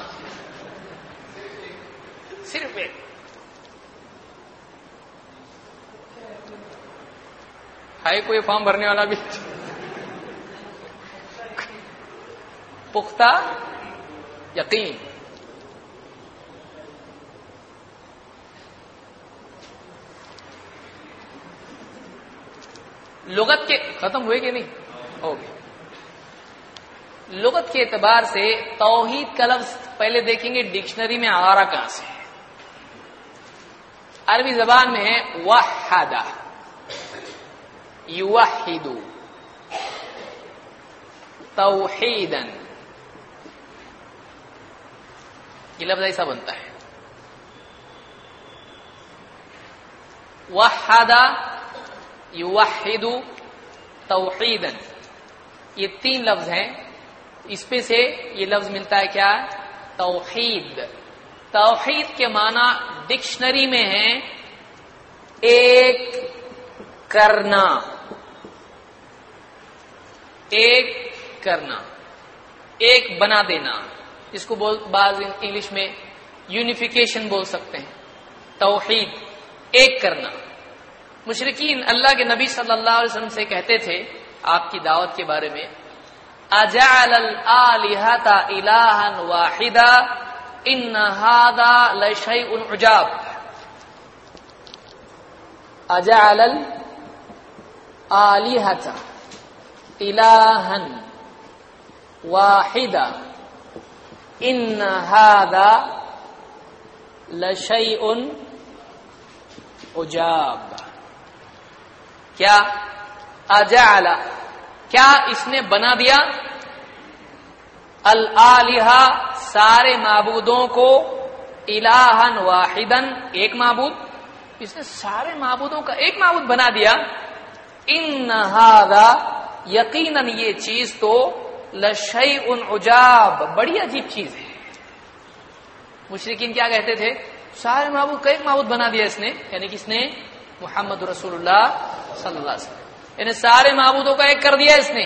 S1: صرف ایک۔ ہے کوئی فارم بھرنے والا بھی۔ پختہ یقین۔ لغت کے ختم ہوئے کہ نہیں؟ ہو گئے۔ لغت کے اعتبار سے توحید کا لفظ پہلے دیکھیں گے، ڈکشنری میں آرا کہاں سے؟ عربی زبان میں ہے وحدہ، یوحدو توحیدن یہ لفظ ایسا بنتا ہے۔ وحدہ یوحد توحیدن یہ تین لفظ ہیں۔ اس پہ سے یہ لفظ ملتا ہے کیا؟ توحید. توحید کے معنی ڈکشنری میں ہے ایک کرنا. ایک کرنا. ایک بنا دینا. جس کو بول بعض انگلش میں یونیفیکیشن بول سکتے ہیں. توحید. ایک کرنا. مشرقین اللہ کے نبی صلی اللہ علیہ وسلم سے کہتے تھے آپ کی دعوت کے بارے میں اجعل الالهة الها واحدا ان هذا لشيء عجاب. اجعل الالهة الها واحدا ان هذا لشيء عجاب. کیا؟ اجعل کیا اس نے بنا دیا؟ الہ سارے معبودوں کو الہن واحدن ایک معبود۔ اس نے سارے معبودوں کا ایک معبود بنا دیا۔ ان یقیناً یہ چیز تو لشئی ان عجاب، بڑی عجیب چیز ہے۔ مشرقین کیا کہتے تھے؟ سارے معبود کا ایک معبود بنا دیا اس نے یعنی کس نے محمد رسول اللہ صلی اللہ علیہ وسلم۔ یعنی سارے معبودوں کا ایک کر دیا اس نے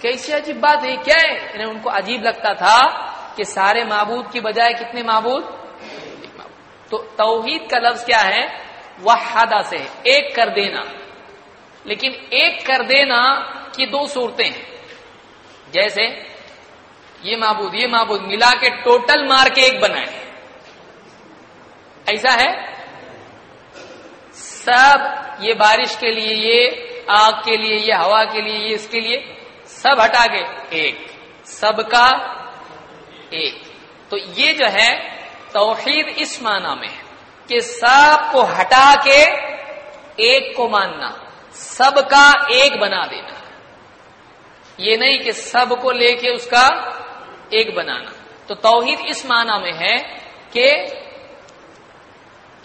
S1: کیسی عجیب بات ہے کیا ہے؟ یعنی ان کو عجیب لگتا تھا کہ سارے معبود کی بجائے کتنے معبود۔ تو توحید کا لفظ کیا ہے؟ وحدہ سے، ایک کر دینا۔ لیکن ایک کر دینا کی دو صورتیں ہیں۔ جیسے یہ معبود یہ معبود ملا کے ٹوٹل مار کے ایک بنائے۔ ایسا ہے؟ سب یہ بارش کے لیے یہ آگ کے لیے، یہ ہوا کے لیے، یہ اس کے لیے، سب ہٹا کے ایک۔ سب کا ایک۔ تو یہ جو ہے، توحید اس معنی میں ہے کہ سب کو ہٹا کے ایک کو ماننا، سب کا ایک بنا دینا۔ یہ نہیں کہ سب کو لے کے اس کا ایک بنانا۔ تو توحید اس معنی میں ہے کہ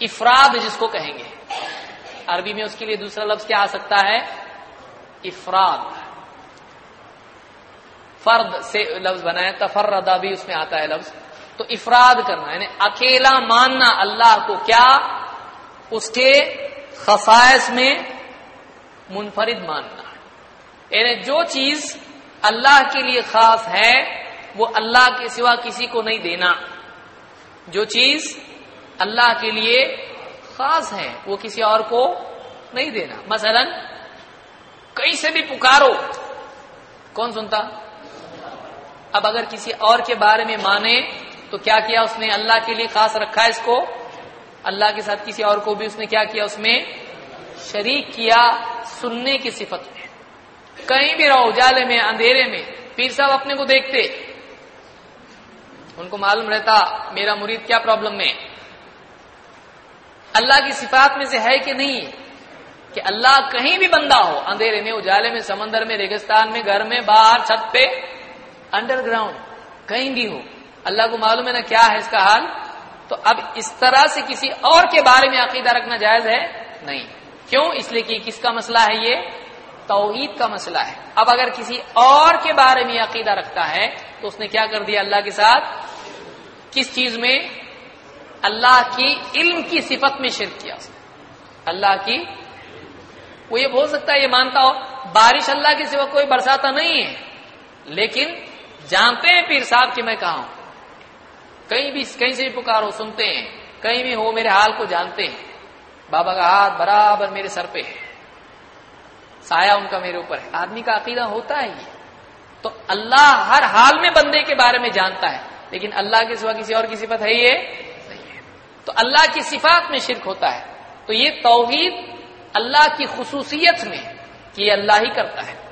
S1: افراد جس کو کہیں گے عربی میں اس کے لیے دوسرا لفظ کیا آ سکتا ہے؟ افراد. فرد سے لفظ بنایا تفردا بھی اس میں آتا ہے لفظ. تو افراد کرنا یعنی اکیلا ماننا اللہ کو کیا؟ اس کے خصائص میں منفرد ماننا. یعنی جو چیز اللہ کے لیے خاص ہے، وہ اللہ کے سوا کسی کو نہیں دینا. جو چیز اللہ کے لیے خاص ہے، وہ کسی اور کو نہیں دینا۔ مثلا، کہیں سے بھی پکارو، کون سنتا؟ اب اگر کسی اور کے بارے میں مانے، تو کیا کیا اس نے اللہ کے لیے خاص رکھا ہے اس کو؟ اللہ کے ساتھ کسی اور کو بھی اس نے کیا کیا؟ اس میں شریک کیا سننے کی صفت میں۔ کہیں بھی رہو اجالے میں، اندھیرے میں، پیر صاحب اپنے کو دیکھتے۔ ان کو معلوم رہتا، میرا مرید کیا پرابلم میں؟ اللہ کی صفات میں سے ہے کہ نہیں؟ کہ اللہ کہیں بھی بندہ ہو، اندھیرے میں، اجالے میں، سمندر میں، ریگستان میں، گھر میں، باہر، چھت پہ انڈر گراؤنڈ کہیں بھی ہو۔ اللہ کو معلوم ہے نا کیا ہے اس کا حال؟ تو اب اس طرح سے کسی اور کے بارے میں عقیدہ رکھنا جائز ہے؟ نہیں۔ کیوں؟ اس لیے کہ کس کا مسئلہ ہے یہ؟ توحید کا مسئلہ ہے۔ اب اگر کسی اور کے بارے میں عقیدہ رکھتا ہے، تو اس نے کیا کر دیا اللہ کے ساتھ؟ کس چیز میں؟ اللہ کی علم کی صفت میں شرک کیا۔ اس نے اللہ کی وہ یہ بول سکتا ہے، یہ مانتا ہو، بارش اللہ کے سوا کوئی برساتا نہیں ہے۔ لیکن جانتے ہیں پیر صاحب کہ میں کہا ہوں، کہیں بھی کہیں سے بھی پکارو سنتے ہیں۔ کہیں بھی ہو، میرے حال کو جانتے ہیں۔ بابا کا ہاتھ برابر میرے سر پہ ہے۔ سایہ ان کا میرے اوپر ہے۔ آدمی کا عقیدہ ہوتا ہے یہ۔ تو اللہ ہر حال میں بندے کے بارے میں جانتا ہے۔ لیکن اللہ کے سوا کسی اور کی صفت ہے یہ؟ تو اللہ کی صفات میں شرک ہوتا ہے۔ تو یہ توحید اللہ کی خصوصیت میں کہ یہ اللہ ہی کرتا ہے۔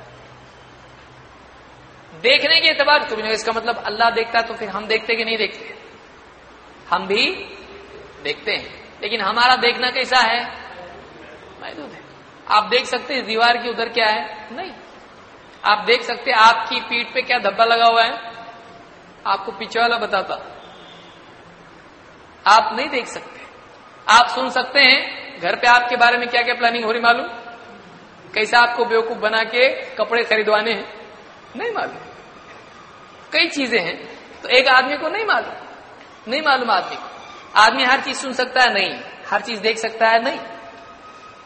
S1: دیکھنے کے اعتبار کو بھی نہیں، اس کا مطلب اللہ دیکھتا ہے تو پھر ہم دیکھتے کہ نہیں دیکھتے۔ ہم بھی دیکھتے ہیں۔ لیکن ہمارا دیکھنا کیسا ہے؟ محدود ہے۔ آپ دیکھ سکتے دیوار کی ادھر کیا ہے؟ نہیں۔ آپ دیکھ سکتے آپ کی پیٹ پہ کیا دھبا لگا ہوا ہے؟ آپ کو پیچھے والا بتاتا۔ آپ نہیں دیکھ سکتے۔ آپ سن سکتے ہیں، گھر پہ آپ کے بارے میں کیا کیا پلاننگ ہو رہی معلوم؟ کیسا آپ کو بیوقوف بنا کے کپڑے خریدوانے ہیں؟ نہیں معلوم۔ کئی چیزیں ہیں۔ تو ایک آدمی کو نہیں معلوم۔ نہیں معلوم آدمی کو۔ آدمی ہر چیز سن سکتا ہے؟ نہیں۔ ہر چیز دیکھ سکتا ہے؟ نہیں۔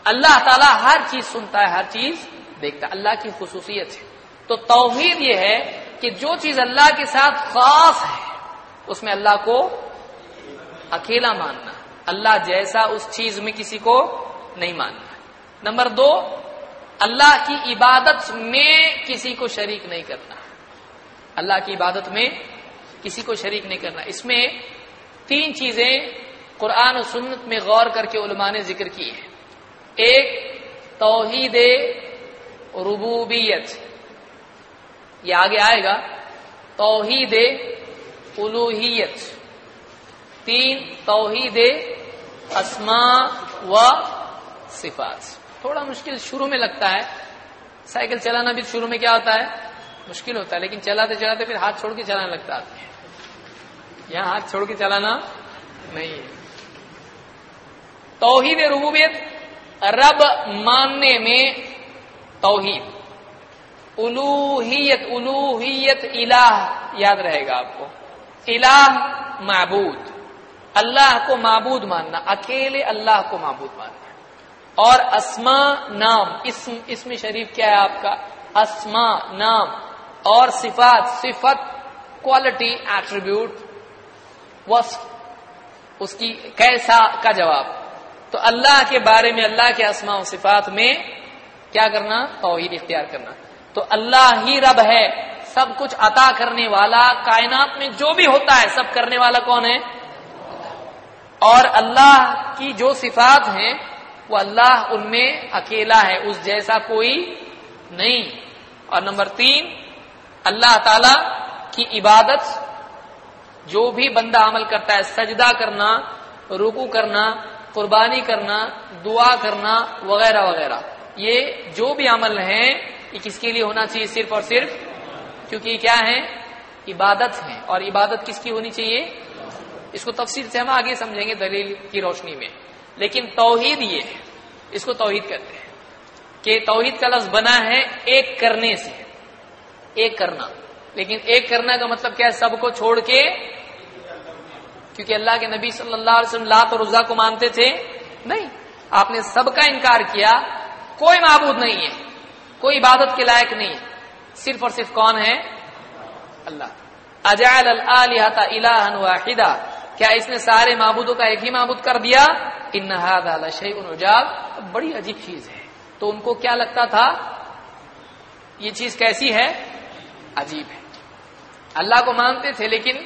S1: اللہ تعالیٰ ہر چیز سنتا ہے، ہر چیز دیکھتا ہے۔ اللہ کی خصوصیت ہے۔ تو توحید یہ ہے کہ جو چیز اللہ کے ساتھ خاص ہے، اس میں اللہ کو اکیلا ماننا۔ اللہ جیسا اس چیز میں کسی کو نہیں ماننا۔ نمبر دو، اللہ کی عبادت میں کسی کو شریک نہیں کرنا۔ اللہ کی عبادت میں کسی کو شریک نہیں کرنا۔ اس میں تین چیزیں قرآن و سنت میں غور کر کے علماء نے ذکر کی ہیں۔ ایک، توحید ربوبیت۔ یہ آگے آئے گا۔ توحید الوحیت تین توحید اسما و صفات۔ تھوڑا مشکل شروع میں لگتا ہے۔ سائیکل چلانا بھی شروع میں کیا ہوتا ہے؟ مشکل ہوتا ہے، لیکن چلاتے چلاتے پھر ہاتھ چھوڑ کے چلانے لگتا ہے۔ یہاں ہاتھ چھوڑ کے چلانا نہیں ہے۔ توحید ربوبیت رب ماننے میں توحید۔ الوحیت الوحیت الہ، یاد رہے گا آپ کو۔ الہ معبود۔ اللہ کو معبود ماننا، اکیلے اللہ کو معبود ماننا۔ اور اسما نام، اسم اسم شریف کیا ہے آپ کا؟ اسما نام اور صفات، صفت کوالٹی ایٹریبیوٹ وصف، اس کی کیسا، کا جواب۔ تو اللہ کے بارے میں، اللہ کے اسماء و صفات میں کیا کرنا؟ توحید اختیار کرنا۔ تو اللہ ہی رب ہے، سب کچھ عطا کرنے والا، کائنات میں جو بھی ہوتا ہے، سب کرنے والا کون ہے؟ اور اللہ کی جو صفات ہیں، وہ اللہ ان میں اکیلا ہے، اس جیسا کوئی نہیں۔ اور نمبر تین، اللہ تعالی کی عبادت، جو بھی بندہ عمل کرتا ہے، سجدہ کرنا رکو کرنا، قربانی کرنا، دعا کرنا، وغیرہ وغیرہ۔ یہ جو بھی عمل ہیں، یہ کس کے لیے ہونا چاہیے؟ صرف اور صرف، کیونکہ یہ کیا ہے عبادت ہے اور عبادت کس کی ہونی چاہیے؟ اس کو تفصیل سے ہم آگے سمجھیں گے دلیل کی روشنی میں۔ لیکن توحید یہ ہے، اس کو توحید کہتے ہیں، کہ توحید کا لفظ بنا ہے ایک کرنے سے۔ ایک کرنا۔ لیکن ایک کرنا کا مطلب کیا ہے؟ سب کو چھوڑ کے۔ کیونکہ اللہ کے نبی صلی اللہ علیہ وسلم لات اور رضا کو مانتے تھے۔ نہیں، آپ نے سب کا انکار کیا۔ کوئی معبود نہیں ہے، کوئی عبادت کے لائق نہیں ہے۔ صرف اور صرف کون ہے؟ اللہ۔ اجال الہن واحدہ۔ کیا اس نے سارے معبودوں کا ایک ہی معبود کر دیا؟ انجاب بڑی عجیب چیز ہے۔ تو ان کو کیا لگتا تھا؟ یہ چیز کیسی ہے؟ عجیب ہے۔ اللہ کو مانتے تھے لیکن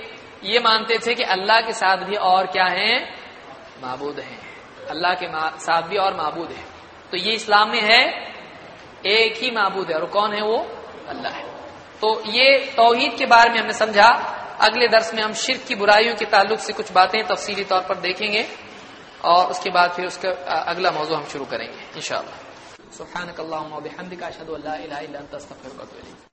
S1: یہ مانتے تھے کہ اللہ کے ساتھ بھی اور کیا ہیں؟ معبود ہیں۔ اللہ کے ساتھ بھی اور معبود ہیں۔ تو یہ اسلام میں ہے، ایک ہی معبود ہے۔ اور کون ہے وہ؟ اللہ ہے۔ تو یہ توحید کے بارے میں ہم نے سمجھا۔ اگلے درس میں ہم شرک کی برائیوں کے تعلق سے کچھ باتیں تفصیلی طور پر دیکھیں گے اور اس کے بعد پھر اس کا اگلا موضوع ہم شروع کریں گے، انشاءاللہ۔ سبحانک اللہم و بحمدک، اشہدو اللہ الہ الا انت، استغفرک و اتوب الیک۔